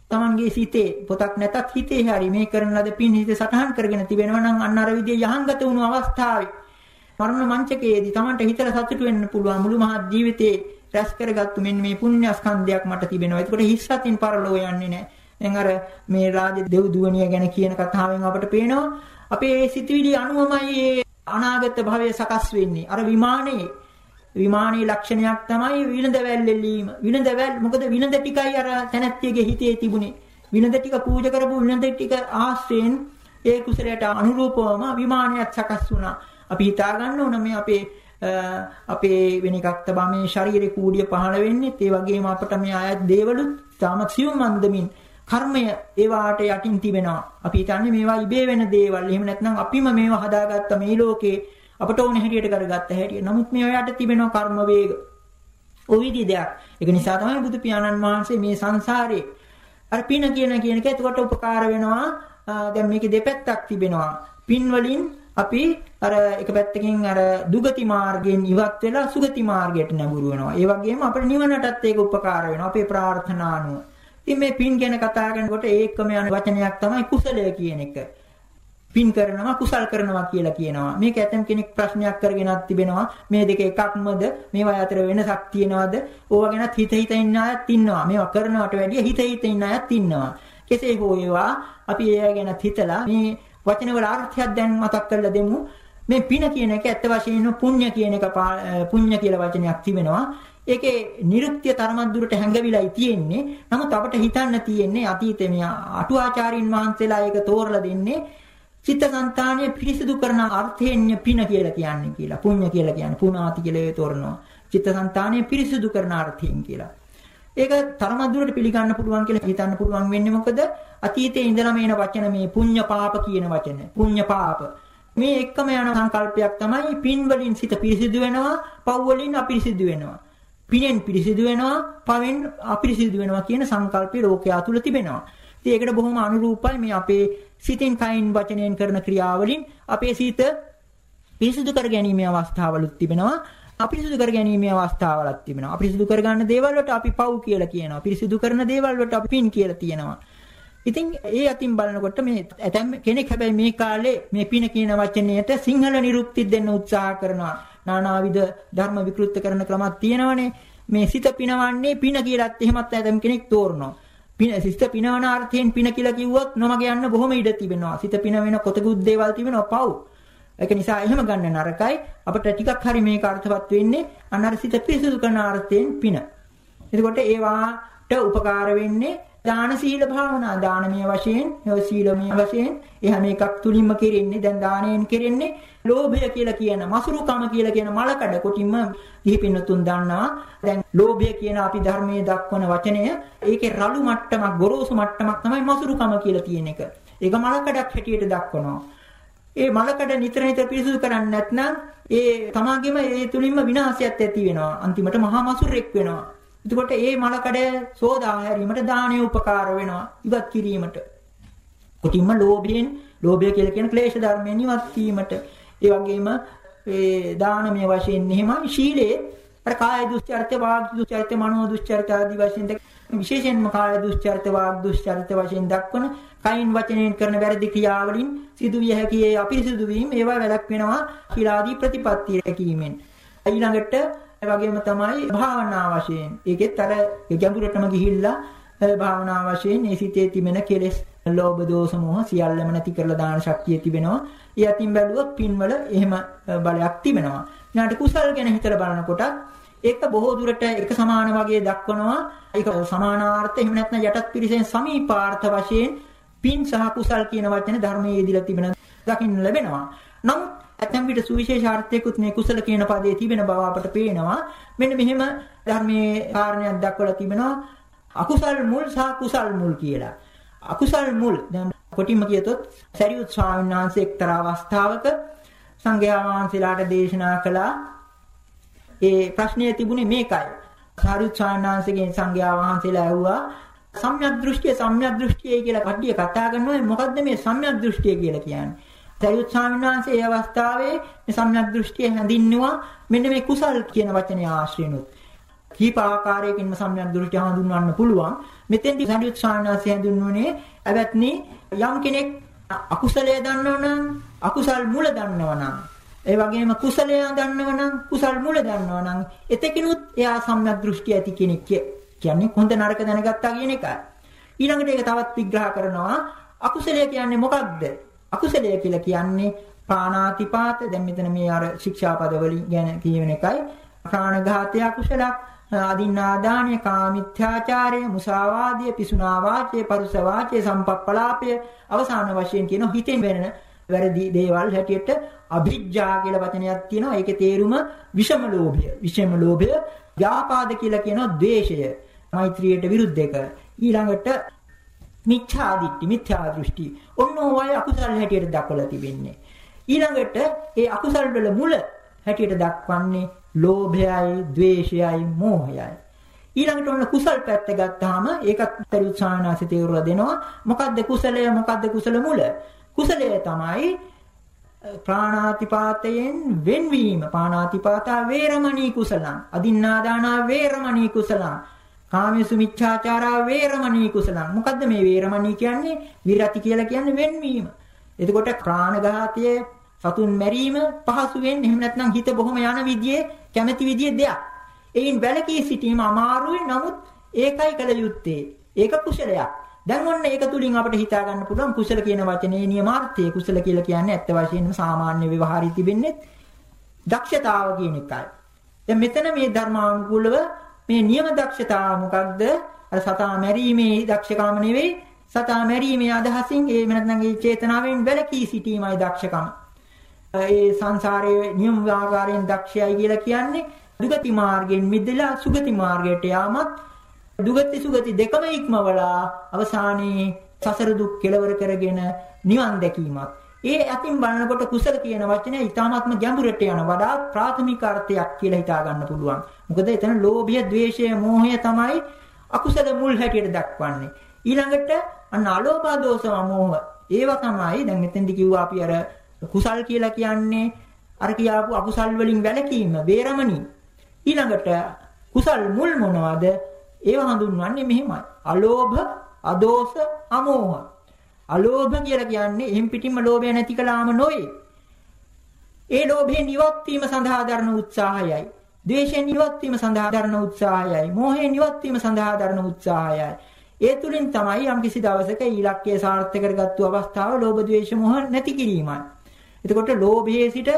[SPEAKER 1] Tamanගේ සිතේ පොතක් නැතත් හිතේ හරි මේ කරන ලද පින් හිතේ සටහන් කරගෙන තිබෙනවා නම් අන්න අර විදිය යහංගත වුණු අවස්ථාවේ මරණ මංචකයේදී Tamanට හිතට සතුටු වෙන්න පුළුවන් මුළු මහත් ජීවිතේ රැස් කරගත්තු මෙන්න මේ පුණ්‍ය ස්කන්ධයක් මට තිබෙනවා. ඒකට හිස් අතින් පරලෝ යන්නේ නැහැ. දැන් අර මේ රාජ දෙව් දුවණිය ගැන කියන කතාවෙන් අපට පේනවා අපේ සිතුවිලි අනුවමයි මේ අනාගත භවය සකස් වෙන්නේ. අර විමානයේ විමානයේ ලක්ෂණයක් තමයි විනඳ වැල්ලෙලීම. විනඳ වැල් මොකද විනඳ ටිකයි අර තැනැත්තියගේ හිතේ තිබුණේ. විනඳ ටික පූජා කරපු විනඳ ටික ආශ්‍රයෙන් ඒ කුසලයට අනුරූපවම විමානයක් සකස් වුණා. අපි හිතා ගන්න ඕන මේ අපේ අපේ වෙන එකක් තබා මේ ශරීරේ කූඩිය පහළ වෙන්නේ ඒ වගේම අපට මේ ආයත් දේවලුත් තාමත් සියුම් මන්දමින් කර්මය ඒවාට යටින් තිබෙනවා. අපි හිතන්නේ මේවා ඉබේ වෙන දේවල්. එහෙම නැත්නම් අපිම මේවා හදාගත්ත මේ ලෝකේ අපට ඕන හැටියට කරගත්ත හැටි. නමුත් මේ ඔයාට තිබෙනවා කර්ම වේග. ওই විදිහ දෙයක්. ඒක නිසා තමයි බුදු පියාණන් වහන්සේ මේ සංසාරේ අර පින කියන කියන එක එතකොට උපකාර වෙනවා. දැන් මේකේ දෙපැත්තක් තිබෙනවා. පින් වලින් අපි අර එක පැත්තකින් අර දුගති මාර්ගයෙන් ඉවත් වෙලා සුගති මාර්ගයට නැඹුරු වෙනවා. ඒ වගේම අපේ නිවනටත් ඒක උපකාර වෙනවා. අපේ ප්‍රාර්ථනා අනුව. ඉතින් මේ පින් ගැන කතා කරනකොට ඒකම යන වචනයක් තමයි කුසලය කියන එක. පින් කරනවා කුසල් කරනවා කියලා කියනවා. මේක ඇතම් කෙනෙක් ප්‍රශ්නයක් කරගෙනත් තිබෙනවා. මේ දෙක එකක්මද? මේවා අතර වෙනසක් තියනවද? ඕවා ගැනත් හිත හිත ඉන්න අයත් ඉන්නවා. මේවා කරනවට වැඩිය හිත හිත ඉන්න අයත් ඉන්නවා. කෙසේ හෝ ඒවා අපි ඒ ගැනත් හිතලා මේ වචනවල අර්ථයක් දැන් මතක් කරලා දෙමු. මේ පින කියන එක ඇත්ත වශයෙන්ම පුණ්‍ය කියන එක පුණ්‍ය කියලා වචනයක් තිබෙනවා. ඒකේ නිරුක්තිය තරමක් දුරට හැංගවිලායි තියෙන්නේ. නමුත් අපිට හිතන්න තියෙන්නේ අතීතේ මේ අටුවාචාරින් වහන්සේලා ඒක තෝරලා දෙන්නේ චිත්තසංතානය පිරිසිදු කරන අර්ථයෙන් පින කියලා කියන්නේ කියලා. පුණ්‍ය කියලා කියන්නේ. පුණාති කියලා ඒ තෝරනවා. චිත්තසංතානය පිරිසිදු කරන අර්ථයෙන් කියලා. ඒක තරමක් දුරට පිළිගන්න පුළුවන් කියලා හිතන්න පුළුවන් වෙන්නේ මොකද අතීතයේ ඉඳලම එන වචන මේ පුඤ්ඤ පාප කියන වචන. පුඤ්ඤ පාප. මේ එක්කම යන සංකල්පයක් තමයි පින් වලින් සිත පිරිසිදු වෙනවා, පව් වලින් අපිරිසිදු වෙනවා. පිනෙන් පිරිසිදු වෙනවා, පවෙන් අපිරිසිදු වෙනවා කියන සංකල්පය ලෝකයා තුල තිබෙනවා. ඉතින් ඒකට බොහොම අනුරූපයි මේ අපේ සිතින් කයින් වචනයෙන් කරන ක්‍රියාවලින් අපේ සිත පිරිසිදු කර ගැනීමේ අවස්ථාවලුත් තිබෙනවා. අපිරිසුදු කර ගැනීමේ අවස්ථාවලක් තිබෙනවා. අපිරිසුදු කර ගන්න දේවල් වලට අපි පව් කියලා කියනවා. පිරිසුදු කරන දේවල් වලට අපි පින් කියලා කියනවා. ඉතින් ඒ අතින් බලනකොට මේ ඇතැම් කෙනෙක් හැබැයි මේ කාලේ මේ පින කියන වචනයට සිංහල නිරුක්ති දෙන්න උත්සාහ කරනවා. නානාවිද ධර්ම විකෘත කරන ක්‍රමක් තියෙනවනේ. මේ සිත පිනවන්නේ පින කියලාත් එහෙමත් ඇතැම් කෙනෙක් තෝරනවා. පින සිත පිනවන අර්ථයෙන් පින කියලා කිව්වොත් නොමග යන්න බොහොම ඉඩ තිබෙනවා. සිත පින වෙන කොතකුත් දේවල් තිබෙනවා පව්. ඒක නිසා එහෙම ගන්න නරකයි. අපිට ටිකක් හරි මේක අර්ථවත් වෙන්නේ අන්නර සිත පිරිසුදු කරන අර්ථයෙන් පින. එතකොට ඒවාට උපකාර වෙන්නේ දාන සීල භාවනා දානමය වශයෙන්, ඒ සීලමය වශයෙන් එහම එකක් තුලින්ම කෙරෙන්නේ. දැන් දාණයෙන් කෙරෙන්නේ ලෝභය කියලා කියන, මසුරුකම කියලා කියන මලකඩ කොටින්ම දීපින්නතුන් දන්නවා. දැන් ලෝභය කියන අපි ධර්මයේ දක්වන වචනය ඒකේ රළු මට්ටමක්, ගොරෝසු මට්ටමක් තමයි මසුරුකම කියලා කියන එක. ඒක මලකඩක් හැටියට දක්වනවා. ඒ මලකඩ නිතර නිතර පිරිසුදු කරන්නේ නැත්නම් ඒ තමාගේම ඒ තුලින්ම විනාශයක් ඇති වෙනවා. අන්තිමට මහා මසුරෙක් වෙනවා. එතකොට ඒ මලකඩ සෝදා හැරීමට දානය උපකාර වෙනවා. ඉවත් කිරීමට. කොටින්ම ලෝභයෙන් ලෝභය කියලා කියන ක්ලේශ ධර්මයෙන් ඉවත් වීමට. ඒ වගේම ඒ දානමය වශයෙන් එහෙමයි ශීලයේ අර කාය දුස්චරිත, වාග් දුස්චරිත, මනෝ දුස්චරිත ආදී වශයෙන් විශේෂයෙන්ම කාය දුස්චරිත, වාග් දුස්චරිත වශයෙන් දක්වන කයින් වචනයෙන් කරන වැරදි ක්‍රියාවලින් සිදුවිය හැකි ඒ අපිරිසුදු වීම ඒවා වැළක් වෙනවා කිලාදී ප්‍රතිපත්තිය රැකීමෙන්. ඊළඟට ඒ වගේම තමයි භාවනා වශයෙන්. ඒකෙත් අර ගැඹුරටම ගිහිල්ලා භාවනා වශයෙන් ඒ සිතේ තිබෙන කෙලෙස්, ලෝභ, දෝෂ, මෝහ සියල්ලම නැති කරලා දාන ශක්තිය තිබෙනවා. ඒ අතින් බැලුවොත් පින්වල එහෙම බලයක් තිබෙනවා. ඊළඟට කුසල් ගැන හිතලා බලනකොට ඒක බොහෝ දුරට එක සමාන වගේ දක්වනවා. ඒක සමානාර්ථ එහෙම නැත්නම් යටත් පිරිසෙන් සමීපාර්ථ වශයෙන් පින් සහ කුසල් කියන වචන ධර්මයේ යෙදিলা තිබෙන දකින්න ලැබෙනවා. නමුත් ඇතැම් විට සුවිශේෂ අර්ථයකුත් මේ කුසල කියන පදයේ තිබෙන බව අපට පේනවා. මෙන්න මෙහෙම ධර්මයේ කාරණයක් දක්වලා තිබෙනවා. අකුසල් මුල් සහ කුසල් මුල් කියලා. අකුසල් මුල් දැන් කොටිම කියතොත් සරියුත් ස්වාමීන් වහන්සේ එක්තරා අවස්ථාවක සංඝයා වහන්සේලාට දේශනා කළා. ඒ ප්‍රශ්නය තිබුණේ මේකයි. සරියුත් ස්වාමීන් වහන්සේගෙන් සංඝයා වහන්සේලා ඇහුවා සම්‍යක් දෘෂ්ටිය සම්‍යක් දෘෂ්ටිය කියලා කට්ටිය කතා කරනවා මොකද්ද මේ සම්‍යක් දෘෂ්ටිය කියලා කියන්නේ? සරියුත් ස්වාමීන් වහන්සේ ඒ අවස්ථාවේ මේ සම්‍යක් දෘෂ්ටිය හැඳින්නුවා මෙන්න මේ කුසල් කියන වචනේ ආශ්‍රයනොත්. කීප ආකාරයකින්ම සම්‍යක් දෘෂ්ටි හඳුන්වන්න පුළුවන්. මෙතෙන්දී සරියුත් ස්වාමීන් වහන්සේ හඳුන්වන්නේ ඇවැත්නි යම් කෙනෙක් අකුසලයේ දන්නවනම් අකුසල් මුල දන්නවනම් ඒ වගේම කුසලය දන්නවනම් කුසල් මුල දන්නවනම් එතකිනුත් එයා සම්‍යක් දෘෂ්ටි ඇති කෙනෙක් කියන්නේ හොඳ නරක දැනගත්තා කියන එකයි. ඊළඟට ඒක තවත් විග්‍රහ කරනවා අකුසලය කියන්නේ මොකක්ද? අකුසලය කියලා කියන්නේ ප්‍රාණාතිපාත දැන් මෙතන මේ අර ශික්ෂාපද වලින් ගැන කියවෙන එකයි. ප්‍රාණඝාතය අකුසලක් අදින්නාදානය කාමිත්‍යාචාරය මුසාවාදය පිසුනා වාචය පරුස වාචය සම්පප්පලාපය. අවසාන වශයෙන් කියන හිතෙන් වෙන වැරදි දේවල් හැටියට අභිජ්ජා කියලා වචනයක් තියෙනවා. ඒකේ තේරුම විෂම ලෝභය. විෂම ලෝභය ව්‍යාපාද කියලා කියනවා ද්වේෂය. මෛත්‍රියට විරුද්ධ එක. ඊළඟට මිච්ඡා දිට්ඨි මිත්‍යා දෘෂ්ටි ඔන්න ඔය අකුසල හැටියට දක්වලා තිබෙන්නේ. ඊළඟට ඒ අකුසල වල මුල හැටියට දක්වන්නේ ලෝභයයි ද්වේෂයයි මෝහයයි. ඊළඟට ඔන්න කුසල් පැත්ත ගත්තාම ඒකත් පරිඋත් සානාසි තේරුවා දෙනවා. මොකද්ද කුසලය මොකද්ද කුසල මුල? කුසලය තමයි ප්‍රාණාතිපාතයෙන් වෙන්වීම. පාණාතිපාතා වේරමණී කුසලං. අදින්නාදානා වේරමණී කුසලං. කාමේසු මිච්ඡාචාරා වේරමණී කුසලං. මොකද්ද මේ වේරමණී කියන්නේ? විරති කියලා කියන්නේ වෙන්වීම. එතකොට ප්‍රාණඝාතය, සතුන් මැරීම පහසුවෙන් එහෙම නැත්නම් හිත බොහොම යන විදිහේ කැමැති විදිහේ දෙයක්. එයින් වැළකී සිටීම අමාරුයි. නමුත් ඒකයි කළ යුත්තේ. ඒක කුසලයක්. දැන් ඔන්න ඒක තුලින් අපිට හිතා ගන්න පුළුවන් කුසල කියන වචනේ නියමාර්ථය. කුසල කියලා කියන්නේ ඇත්ත වශයෙන්ම සාමාන්‍ය ව්‍යවහාරී තිබෙන්නේ දක්ෂතාව කියන එකයි. දැන් මෙතන මේ ධර්මානුකූලව මේ නියම දක්ෂතාව මොකක්ද? අර සතා මැරීමේ දක්ෂකම නෙවෙයි සතා මැරීමේ අදහසින් ඒ නැත්නම් ඒ චේතනාවෙන් වැළකී සිටීමයි දක්ෂකම. ඒ සංසාරයේ නියම ආකාරයෙන් දක්ෂයයි කියලා කියන්නේ දුගති මාර්ගයෙන් මිදලා සුගති මාර්ගයට යාමත් දුගති සුගති දෙකම ඉක්මවලා අවසානයේ සසර දුක් කෙලවර කරගෙන නිවන් දැකීමත් ඒ අතින් බලනකොට කුසල කියන වචනේ ඊටාත්ම ගැඹුරට යන වඩා ප්‍රාථමික අර්ථයක් කියලා හිතා ගන්න පුළුවන්. මොකද එතන ලෝභය, ద్వේෂය, මෝහය තමයි අකුසල මුල් හැටියට දක්වන්නේ. ඊළඟට අන්න අලෝභ දෝෂ මෝහ ඒවා තමයි දැන් මෙතෙන්දි කිව්වා අපි අර කුසල් කියලා කියන්නේ අර කියාපු අකුසල් වලින් වැළකීම, වේරමණී. ඊළඟට කුසල් මුල් මොනවද? ඒවා හඳුන්වන්නේ මෙහෙමයි. අලෝභ, අදෝෂ, අමෝහ. අලෝභ කියලා කියන්නේ එම් පිටින්ම ලෝභය නැති කළාම නොවේ. ඒ ලෝභයෙන් ඉවත් වීම සඳහා දරන උත්සාහයයි. ද්වේෂයෙන් ඉවත් වීම සඳහා දරන උත්සාහයයි. මෝහයෙන් ඉවත් වීම සඳහා දරන උත්සාහයයි. ඒ තුලින් තමයි යම් කිසි දවසක ඊලක්කය සාර්ථක කරගත්තු අවස්ථාව ලෝභ ද්වේෂ මොහ නැති කිරීමයි. එතකොට ලෝභයේ සිට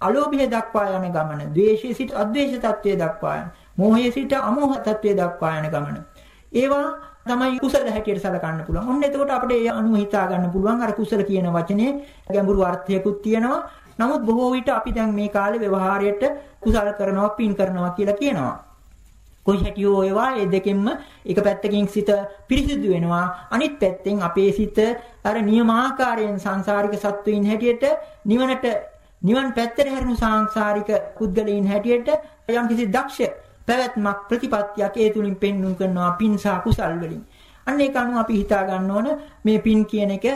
[SPEAKER 1] අලෝභය දක්වා යන ගමන, ද්වේෂයේ සිට අද්වේෂ තත්වයේ දක්වා යන, මෝහයේ සිට අමෝහ තත්වයේ දක්වා යන ගමන. ඒවා තමයි කුසල හැටියට සලකන්න පුළුවන්. ඔන්න එතකොට අපිට ඒ අනුව හිතා ගන්න පුළුවන් අර කුසල කියන වචනේ ගැඹුරු අර්ථයකුත් තියෙනවා. නමුත් බොහෝ විට අපි දැන් මේ කාලේ ව්‍යවහාරයට කුසල කරනවා පින් කරනවා කියලා කියනවා. කොයි හැටියෝ ඒවා ඒ දෙකෙන්ම එක පැත්තකින් සිත පිරිසිදු වෙනවා අනිත් පැත්තෙන් අපේ සිත අර නියමාකාරයෙන් සංසාරික සත්වයින් හැටියට නිවනට නිවන් පැත්තට හැරුණු සංසාරික පුද්ගලයන් හැටියට යම්කිසි දක්ෂ පැවැත්මක් ප්‍රතිපත්තියක් ඒ තුලින් පෙන්වුම් කරනවා පින් සහ කුසල් වලින්. අන්න ඒක අනුව අපි හිතා ගන්න ඕන මේ පින් කියන එක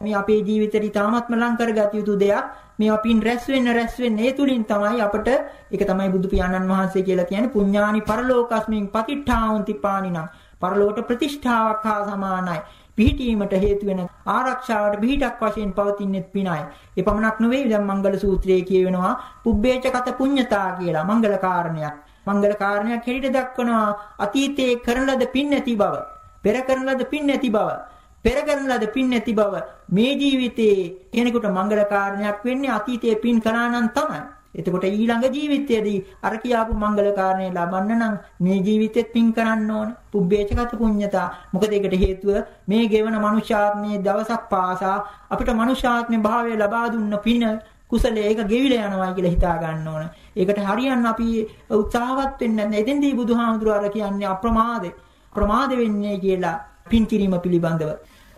[SPEAKER 1] මේ අපේ ජීවිතේට ඉතාමත්ම ලං කරගත යුතු දෙයක්. මේ පින් රැස් වෙන්න රැස් වෙන්න ඒ තුලින් තමයි අපට ඒක තමයි බුදු පියාණන් වහන්සේ කියලා කියන්නේ පුඤ්ඤානි පරලෝකස්මින් පතිට්ඨාවන්ති පානිනම් පරලෝකට ප්‍රතිෂ්ඨාවක් හා සමානයි. පිහිටීමට හේතු වෙන ආරක්ෂාවට පිහිටක් වශයෙන් පවතින්නේ පිනයි. ඒ පමණක් නෙවෙයි දැන් මංගල සූත්‍රයේ කියවෙනවා පුබ්බේච කත පුඤ්ඤතා කියලා මංගල කාරණයක්. මංගල කාරණයක් හැටියට දක්වනවා අතීතයේ කරන ලද පින් නැති බව පෙර කරන ලද පින් නැති බව පෙර කරන ලද පින් නැති බව මේ ජීවිතයේ කෙනෙකුට මංගල කාරණයක් වෙන්නේ අතීතයේ පින් කරා නම් තමයි එතකොට ඊළඟ ජීවිතයේදී අර කියාපු මංගල කාරණේ ලබන්න නම් මේ ජීවිතෙත් පින් කරන්න ඕන. පුබ්බේචගත පුඤ්ඤතා. මොකද ඒකට හේතුව මේ ගෙවන මනුෂ්‍යාත්මයේ දවසක් පාසා අපිට මනුෂ්‍යාත්මේ භාවය ලබා දුන්න පින කුසලයේ ඒක ගෙවිලා යනවා කියලා හිතා ගන්න ඕන. ඒකට හරියන්න අපි උත්සාහවත් වෙන්න නැහැ. එතෙන්දී බුදුහාමුදුරුවෝ කියන්නේ අප්‍රමාදේ. ප්‍රමාද වෙන්නේ කියලා පින් කිරීම පිළිබඳව.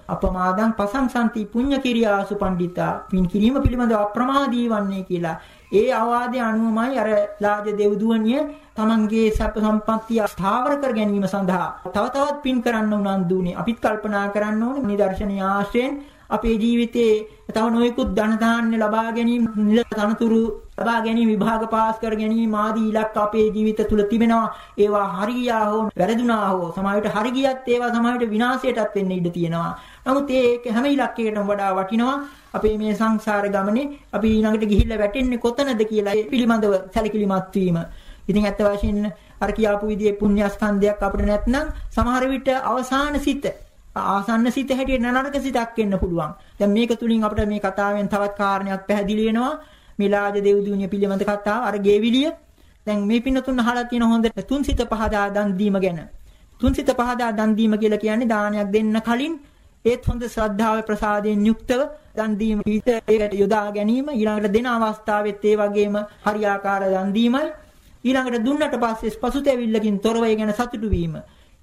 [SPEAKER 1] අපමාදං පසංසන්ති පුඤ්ඤ කිරියාසු පණ්ඩිතා පින් කිරීම පිළිබඳව අප්‍රමාදී වන්නේ කියලා. ඒ අවවාදයේ අනුවමයි අර ලාජ දෙව්දුවනිය තමන්ගේ සැප සම්පත්තිය ස්ථාවර කර ගැනීම සඳහා තව තවත් පින් කරන්න උනන්දු වුණේ. අපිත් කල්පනා කරන්න ඕනේ නිදර්ශනීය ආශ්‍රයෙන් අපේ ජීවිතයේ තව නොයෙකුත් ධන ධාන්‍ය ලබා ගැනීම, නිල තනතුරු ලබා ගැනීම, විභාග පාස් කර ගැනීම ආදී ඉලක්ක අපේ ජීවිත තුල තිබෙනවා. ඒවා හරියා හෝ වැරදුනා හෝ සමාජයට හරි ගියත් ඒවා සමාජයට විනාශයටත් වෙන්න ඉඩ තියෙනවා. නමුත් ඒක හැම ඉලක්කයකටම වඩා වටිනවා. අපේ මේ සංසාර ගමනේ අපි ඊළඟට ගිහිල්ලා වැටෙන්නේ කොතනද කියලා ඒ පිළිබඳව සැලකිලිමත් වීම. ඉතින් ඇත්ත වශයෙන්ම අර කියාපු විදිහේ පුණ්‍යස්කන්ධයක් අපිට නැත්නම් සමහර විට අවසාන සිත ආසන්න සිත හැටියට නරක සිතක් වෙන්න පුළුවන්. දැන් මේක තුලින් අපිට මේ කතාවෙන් තවත් කාරණයක් පැහැදිලි වෙනවා. මිලාජ දෙව්දුනිය පිළිබඳ කතාව අර ගේවිලිය. දැන් මේ පින්නතුන් අහලා තියෙන හොඳ තුන්සිත පහදා දන් දීම ගැන. තුන්සිත පහදා දන් දීම කියලා කියන්නේ දානයක් දෙන්න කලින් ඒත් හොඳ ශ්‍රද්ධාව ප්‍රසාදයෙන් යුක්තව දන් දීම පිට ඒකට යොදා ගැනීම ඊළඟට දෙන අවස්ථාවෙත් ඒ වගේම හරියාකාර දන් දීමයි ඊළඟට දුන්නට පස්සේ පසුතැවිල්ලකින් තොරව ඒ ගැන සතුටු වීම.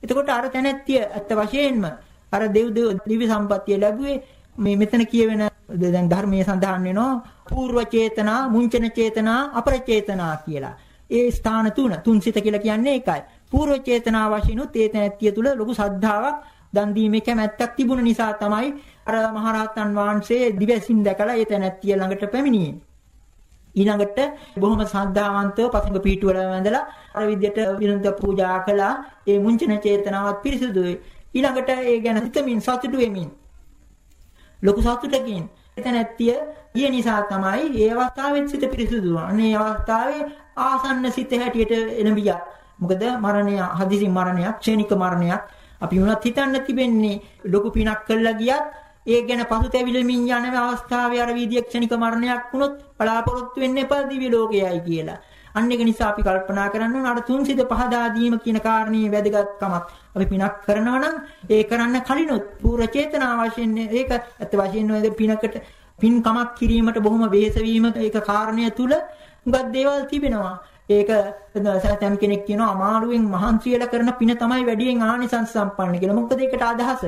[SPEAKER 1] එතකොට අර තැනැත්තිය ඇත්ත වශයෙන්ම අර දෙව් දිව්‍ය සම්පත්තිය ලැබුවේ මේ මෙතන කියවෙන දැන් ධර්මයේ සඳහන් වෙනවා పూర్ව චේතනා, මුංචන චේතනා, අපර චේතනා කියලා. ඒ ස්ථාන තුන තුන්සිත කියලා කියන්නේ ඒකයි. పూర్ව චේතනා වශයෙන්ුත් ඒ තැනැත්තිය තුල ලොකු සද්ධාාවක් දන් දීමේ කැමැත්තක් තිබුණ නිසා තමයි අර මහරහතන් වහන්සේ දිවසින් දැකලා ඒ තැනැත්තිය ළඟට පැමිණියේ. ඊළඟට බොහොම ශ්‍රද්ධාවන්තව පසඟ පීටුවල වැඳලා අර විදියට විනන්ද පූජා කළා. ඒ මුංචන චේතනාවත් පිරිසුදුයි. ඊළඟට ඒ ගැන හිතමින් සතුටු වෙමින් ලොකු සතුටකින් එතන ඇත්තිය ගිය නිසා තමයි ඒ අවස්ථාවෙත් සිත පිරිසුදු අනේ අවස්ථාවේ ආසන්න සිත හැටියට එළඹියා. මොකද මරණය හදිසි මරණයක්, ක්ෂණික මරණයක් අපි වුණත් හිතන්න තිබෙන්නේ ලොකු පිනක් කළා ගියත් ඒ ගැන පසුතැවිලමින් යන අවස්ථාවේ අර විදිය ක්ෂණික මරණයක් වුණොත් බලාපොරොත්තු වෙන්න එපා දිව්‍ය ලෝකයයි කියලා. අන්න ඒක නිසා අපි කල්පනා කරන්න ඕන අර තුන්සිත පහදා දීම කියන කාරණේ වැදගත්කමක්. අපි පිනක් කරනවා නම් ඒ කරන්න කලිනුත් පූර්ව චේතනා වශයෙන් ඒක ඇත්ත වශයෙන්ම පිනකට පින්කමක් කිරීමට බොහොම වෙහෙස වීම ඒක කාරණය තුල හුඟක් දේවල් තිබෙනවා. ඒක සෑතම් කෙනෙක් කියනවා අමාරුවෙන් මහන්සි වෙලා කරන පින තමයි වැඩියෙන් ආනිසංස සම්පන්න කියලා. මොකද ඒකට අදහස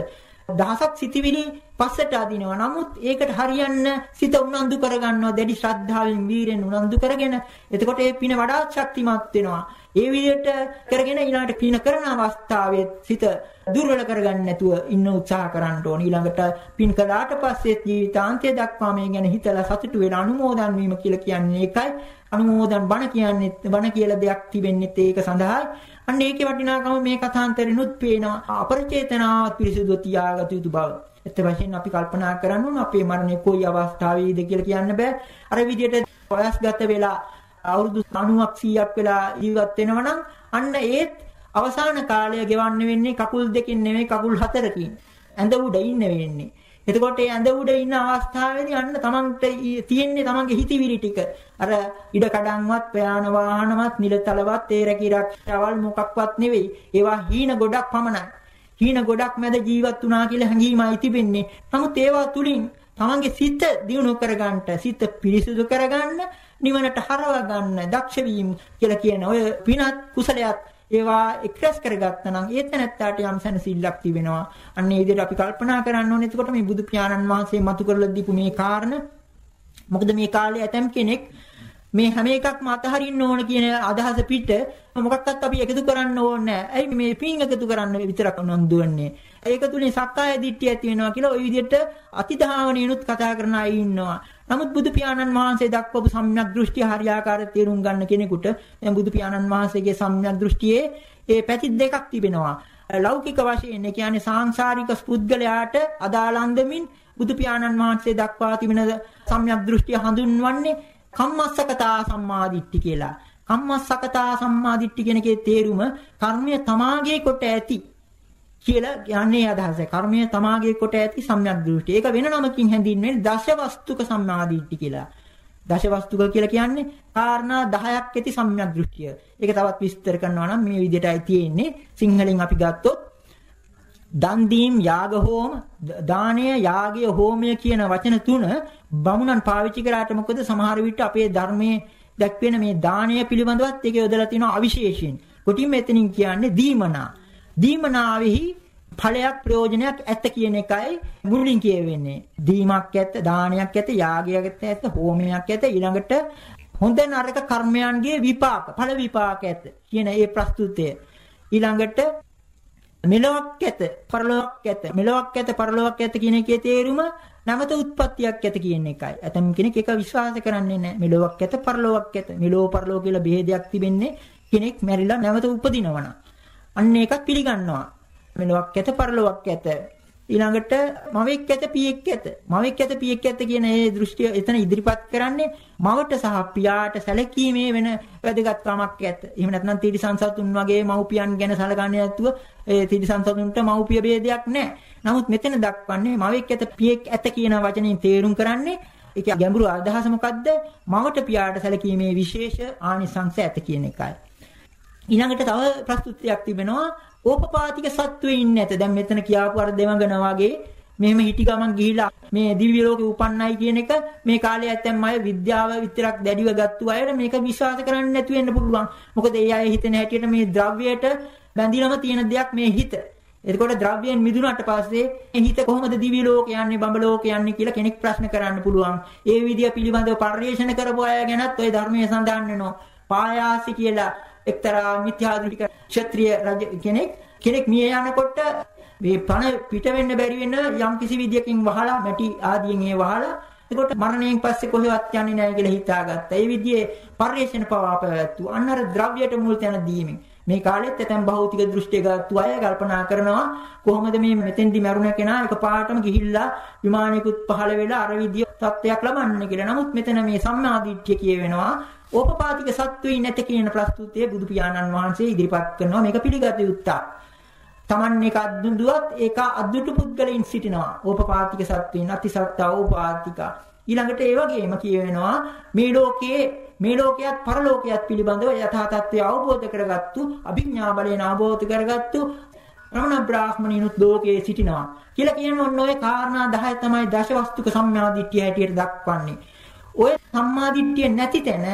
[SPEAKER 1] දහසක් සිටිවිලි පස්සට අදිනවා. නමුත් ඒකට හරියන්න සිත උනන්දු කරගන්නවා. දැඩි ශ්‍රද්ධාවෙන් වීරෙන් උනන්දු කරගෙන එතකොට ඒ පින වඩාත් ශක්තිමත් වෙනවා. ඒ විදිහට කරගෙන ඊළඟට පින කරන අවස්ථාවේ සිත දුර්වල කරගන්න නැතුව ඉන්න උත්සාහ කරන්න ඕන. ඊළඟට පින් කළාට පස්සේ ජීවිතාන්තය දක්වා මේ ගැන හිතලා සතුටු වෙලා අනුමෝදන් වීම කියලා කියන්නේ ඒකයි. අනුමෝදන් බණ කියන්නේ බණ කියලා දෙයක් තිබෙන්නේ ඒක සඳහායි. අන්න ඒකේ වටිනාකම මේ කථාන්තරිනුත් පේනවා. අපරිචේතනාවත් පිරිසුදු තියාගත යුතු බව. ඇත්ත වශයෙන්ම අපි කල්පනා කරන්න ඕන අපේ මරණය කොයි අවස්ථාවේද කියලා කියන්න බෑ. අර විදිහට වයස්ගත වෙලා අවුරුදු 90ක් 100ක් වෙලා ජීවත් වෙනවා නම් අන්න ඒත් අවසාන කාලය ගෙවන්න වෙන්නේ කකුල් දෙකකින් නෙමෙයි කකුල් හතරකින්. ඇඳ උඩ ඉන්න වෙන්නේ. එතකොට ඒ ඇඳ උඩ ඉන්න අවස්ථාවේදී අන්න තමන්ට තියෙන්නේ තමන්ගේ හිතවිලි ටික. අර ඉඩ කඩන්වත්, ප්‍රයාණ වාහනවත්, නිලතලවත්, තේරකිරක්, අවල් මොකක්වත් නෙවෙයි. ඒවා හීන ගොඩක් පමණයි. හීන ගොඩක් මැද ජීවත් වුණා කියලා හැඟීමයි තිබෙන්නේ. නමුත් ඒවා තුලින් තමන්ගේ සිත දියුණු කරගන්නට, සිත පිරිසිදු කරගන්න, නිවනට හරව ගන්න දක්ෂ වීම කියලා කියන ඔය පිනත් කුසලයක් ඒවා එක්රැස් කරගත්තා නම් ඒ තැනත්තාට යම් සැනසෙල්ලක් තිබෙනවා. අන්න ඒ විදිහට අපි කල්පනා කරන්න ඕනේ. එතකොට මේ බුදු පියාණන් වහන්සේ මතු කරලා දීපු මේ කාරණ මොකද මේ කාලේ ඇතම් කෙනෙක් මේ හැම එකක්ම අතහරින්න ඕන කියන අදහස පිට මොකක්වත් අපි එකතු කරන්න ඕනේ නැහැ. ඇයි මේ පින් එකතු කරන්න විතරක් නන්දුවන්නේ. ඒක තුලින් සක්කාය දිට්ඨිය ඇති වෙනවා කියලා ওই විදිහට අතිධාවනිනුත් කතා කරන අය ඉන්නවා. නමුත් බුදු පියාණන් වහන්සේ දක්වපු සම්‍යක් දෘෂ්ටි හරියාකාරව තේරුම් ගන්න කෙනෙකුට දැන් බුදු පියාණන් වහන්සේගේ සම්‍යක් දෘෂ්ටියේ ඒ පැති දෙකක් තිබෙනවා. ලෞකික වශයෙන් ඒ කියන්නේ සාංශාරික පුද්ගලයාට අදාළ අන්දමින් බුදු පියාණන් වහන්සේ දක්වා තිබෙන සම්‍යක් දෘෂ්ටිය හඳුන්වන්නේ කම්මස්සකතා සම්මාදිට්ඨි කියලා. කම්මස්සකතා සම්මාදිට්ඨි කියන එකේ තේරුම කර්මය තමාගේ කොට ඇති කියලා යන්නේ අදහස. කර්මය තමාගේ කොට ඇති සම්‍යක් දෘෂ්ටි. ඒක වෙන නමකින් හැඳින්වෙන්නේ දශවස්තුක සම්මාදිට්ඨි කියලා. දශවස්තුක කියලා කියන්නේ කාරණා 10ක් ඇති සම්‍යක් දෘෂ්ටිය. ඒක තවත් විස්තර කරනවා නම් මේ විදිහටයි තියෙන්නේ. සිංහලෙන් අපි ගත්තොත් දන් දීම් යාග හෝම දානය යාගය හෝමය කියන වචන තුන බමුණන් පාවිච්චි කරාට මොකද සමහර විට අපේ ධර්මයේ දැක්වෙන මේ දානය පිළිබඳවත් ඒක යොදලා තියෙනවා අවිශේෂයෙන්. කොටින් මෙතනින් කියන්නේ දීමනා. දීමනාවෙහි ඵලයක් ප්‍රයෝජනයක් ඇත්ත කියන එකයි මුලින් කියවෙන්නේ. දීමක් ඇත්ත, දානයක් ඇත්ත, යාගයක් ඇත්ත, හෝමයක් ඇත්ත ඊළඟට හොඳ නරක කර්මයන්ගේ විපාක, ඵල විපාක ඇත්ත කියන ඒ ප්‍රස්තුතය. ඊළඟට මෙලොවක් ඇත, පරලොවක් ඇත. මෙලොවක් ඇත, පරලොවක් ඇත කියන එකේ තේරුම නැවත උත්පත්තියක් ඇත කියන එකයි. ඇතම් කෙනෙක් ඒක විශ්වාස කරන්නේ නැහැ. මෙලොවක් ඇත, පරලොවක් ඇත. මෙලොව පරලොව කියලා ભેදයක් තිබෙන්නේ කෙනෙක් මැරිලා නැවත උපදිනවනම්. අන්න ඒකත් පිළිගන්නවා. මෙලොවක් ඇත පරලොවක් ඇත. ඊළඟට මවෙක් ඇත පියෙක් ඇත. මවෙක් ඇත පියෙක් ඇත කියන ඒ දෘෂ්ටිය එතන ඉදිරිපත් කරන්නේ මවට සහ පියාට සැලකීමේ වෙන වැදගත්කමක් ඇත. එහෙම නැත්නම් තිරිසන්සතුන් වගේ මව්පියන් ගැන සැලකන්නේ නැතුව ඒ තිරිසන්සතුන්ට මව්පිය ભેදයක් නැහැ. නමුත් මෙතන දක්වන්නේ මවෙක් ඇත පියෙක් ඇත කියන වචنين තේරුම් කරන්නේ ඒක ගැඹුරු අදහස මොකද්ද? මවට පියාට සැලකීමේ විශේෂ ආනිසංශ ඇත කියන එකයි. ඊළඟට තව ප්‍රස්තුතියක් තිබෙනවා ඕපපාතික සත්වෙ ඉන්නේ නැත. දැන් මෙතන කියාපු අර දෙවඟන වගේ මෙහෙම හිටි ගමන් ගිහිලා මේ දිව්‍ය ලෝකේ උපන්නයි කියන එක මේ කාලේ ඇත්තම අය විද්‍යාව විතරක් දැඩිව ගත්තු අයට මේක විශ්වාස කරන්න නැතු වෙන්න පුළුවන්. මොකද ඒ අය හිතන හැටියට මේ ද්‍රව්‍යයට බැඳිලම තියෙන දෙයක් මේ හිත. එතකොට ද්‍රව්‍යයෙන් මිදුණාට පස්සේ හිත කොහොමද දිව්‍ය ලෝකේ යන්නේ බඹ ලෝකේ යන්නේ කියලා කෙනෙක් ප්‍රශ්න කරන්න පුළුවන්. ඒ විදිය පිළිබඳව පරිශන කරපු අය ගැනත් ওই ධර්මයේ සඳහන් වෙනවා. පායාසි කියලා එක්තරා මිත්‍යාදෘෂ්ටික ක්ෂත්‍රීය රජ කෙනෙක් කෙනෙක් මිය යනකොට මේ පණ පිට වෙන්න බැරි වෙන යම් කිසි විදියකින් වහලා මැටි ආදියෙන් ඒ වහලා එතකොට මරණයෙන් පස්සේ කොහෙවත් යන්නේ නැහැ කියලා හිතාගත්තා. ඒ විදිහේ පරිශ්‍රණ පවා පැවැත්තු. අන්නර ද්‍රව්‍යයට මුල් තැන දීමෙන් මේ කාලෙත් ඇතැම් භෞතික දෘෂ්ටිය ගත්තු අය කල්පනා කරනවා කොහොමද මේ මෙතෙන්දි මරුණ කෙනා එකපාරටම ගිහිල්ලා විමානයකුත් පහළ වෙලා අර විදිය තත්ත්වයක් ලබන්නේ කියලා. නමුත් මෙතන මේ සම්මාදිට්ඨිය කියවෙනවා ඕපපාතික සත්වෙයි නැත කියන ප්‍රස්තුතිය බුදු පියාණන් වහන්සේ ඉදිරිපත් කරනවා මේක පිළිගත යුත්තක්. Taman එක අද්දුදුවත් ඒක අද්දුටු පුද්ගලයන් සිටිනවා. ඕපපාතික සත්වෙන් අතිසත්තා ඕපාතික. ඊළඟට ඒ වගේම කියවෙනවා මේ ලෝකයේ මේ ලෝකයක් පරලෝකයක් පිළිබඳව යථා තත්ත්වය අවබෝධ කරගත්තු අභිඥා බලයෙන් අවබෝධ කරගත්තු රමණ බ්‍රාහ්මණිනුත් ලෝකයේ සිටිනවා කියලා කියන ඔන්න ඔය කාරණා 10 තමයි දශවස්තුක සම්මාදිට්ඨිය හැටියට දක්වන්නේ. ඔය සම්මාදිට්ඨිය නැති තැන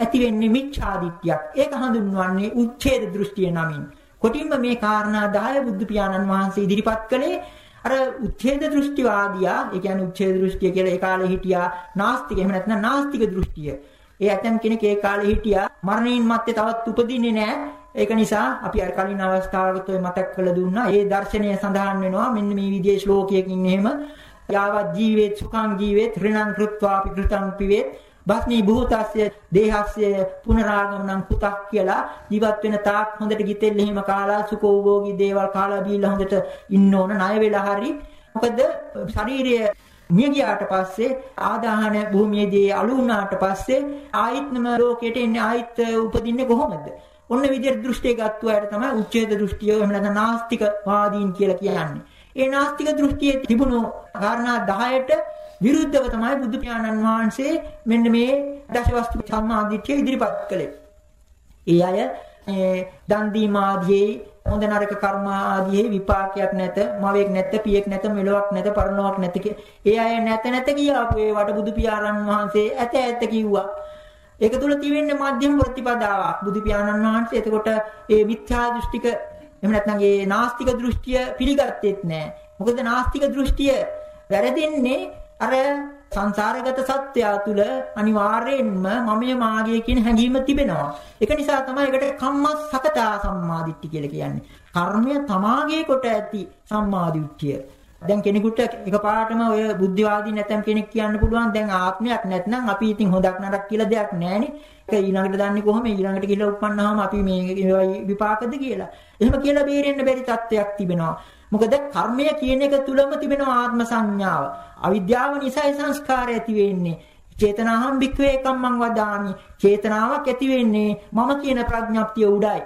[SPEAKER 1] ඇති වෙන්නේ මිච්ඡාදිට්ඨියක්. ඒක හඳුන්වන්නේ උච්ඡේද දෘෂ්ටිය නමින්. කොටින්ම මේ කාරණා 10 බුදු පියාණන් වහන්සේ ඉදිරිපත් කළේ අර උච්ඡේද දෘෂ්ටිවාදියා, ඒ කියන්නේ උච්ඡේද දෘෂ්ටිය කියලා ඒ කාලේ හිටියා නාස්තික එහෙම නැත්නම් නාස්තික දෘෂ්ටිය. ඒ ඇතම් කෙනෙක් ඒ කාලේ හිටියා මරණින් මත්තේ තවත් උපදින්නේ නැහැ. ඒක නිසා අපි අර කලින් අවස්ථාවකට ඔය මතක් කරලා දුන්නා. ඒ දර්ශනය සඳහන් වෙනවා මෙන්න මේ විදිහේ ශ්ලෝකයකින් එහෙම යාවත් ජීවේත් සුඛං ජීවේත් ඍණං කෘත්වාපි කෘතං පිවේත් බස්නී භූතස්ය දේහස්ය පුනරාගමනං පුතක් කියලා ජීවත් වෙන තාක් හොඳට ගිතෙල් එහෙම කාලා සුඛෝභෝගී දේවල් කාලා බීලා හොඳට ඉන්න ඕන ණය වෙලා හරි මොකද ශරීරය මිය ගියාට පස්සේ ආදාහන භූමියේදී අලු වුණාට පස්සේ ආයිත්නම ලෝකයට එන්නේ ආයිත් උපදින්නේ කොහොමද? ඔන්න විදිහට දෘෂ්ටිය ගත්තු අයට තමයි උච්ඡේද දෘෂ්ටිය එහෙම නැත්නම් නාස්තික වාදීන් කියලා කියන්නේ. ඒ නාස්තික දෘෂ්ටියේ තිබුණු කාරණා 10ට විරුද්ධව තමයි බුදු පියාණන් වහන්සේ මෙන්න මේ දශවස්තු සම්මාදිට්ඨිය ඉදිරිපත් කළේ. ඒ අය දන් දීම ආදී හොඳ නරක කර්ම ආදී විපාකයක් නැත, මවෙක් නැත, පියෙක් නැත, මෙලොවක් නැත, පරලොවක් නැත ඒ අය නැත නැත කියාපු ඒ වට බුදු පියාණන් වහන්සේ ඇත ඇත කිව්වා. ඒක තුල තියෙන්නේ මධ්‍යම ප්‍රතිපදාවක්. බුදු පියාණන් වහන්සේ එතකොට ඒ මිත්‍යා දෘෂ්ටික එහෙම නැත්නම් ඒ නාස්තික දෘෂ්ටිය පිළිගත්තේත් නැහැ. මොකද නාස්තික දෘෂ්ටිය වැරදින්නේ අර සංසාරගත සත්‍යය තුළ අනිවාර්යයෙන්ම මමයේ මාගේ කියන හැඟීම තිබෙනවා. ඒක නිසා තමයි ඒකට කම්මස්සකතා සම්මාදිට්ඨිය කියලා කියන්නේ. කර්මය තමාගේ කොට ඇති සම්මාදිට්ඨිය. දැන් කෙනෙකුට එකපාරටම ඔය බුද්ධිවාදී නැතම් කෙනෙක් කියන්න පුළුවන් දැන් ආත්මයක් නැත්නම් අපි ඉතින් හොදක් නරක කියලා දෙයක් නැහැනේ. ඒක ඊළඟට දන්නේ කොහොම ඊළඟට ගිහලා උපන්නාම අපි මේ විපාකද කියලා. එහෙම කියලා බේරෙන්න බැරි තත්ත්වයක් තිබෙනවා. මොකද කර්මය කියන එක තුලම තිබෙන ආත්ම සංඥාව. අවිද්‍යාව නිසායි සංස්කාරය ඇති වෙන්නේ. චේතනාහම් භික්ඛවේ කම්මං වදාමි. චේතනාවක් ඇති වෙන්නේ මම කියන ප්‍රඥප්තිය උඩයි.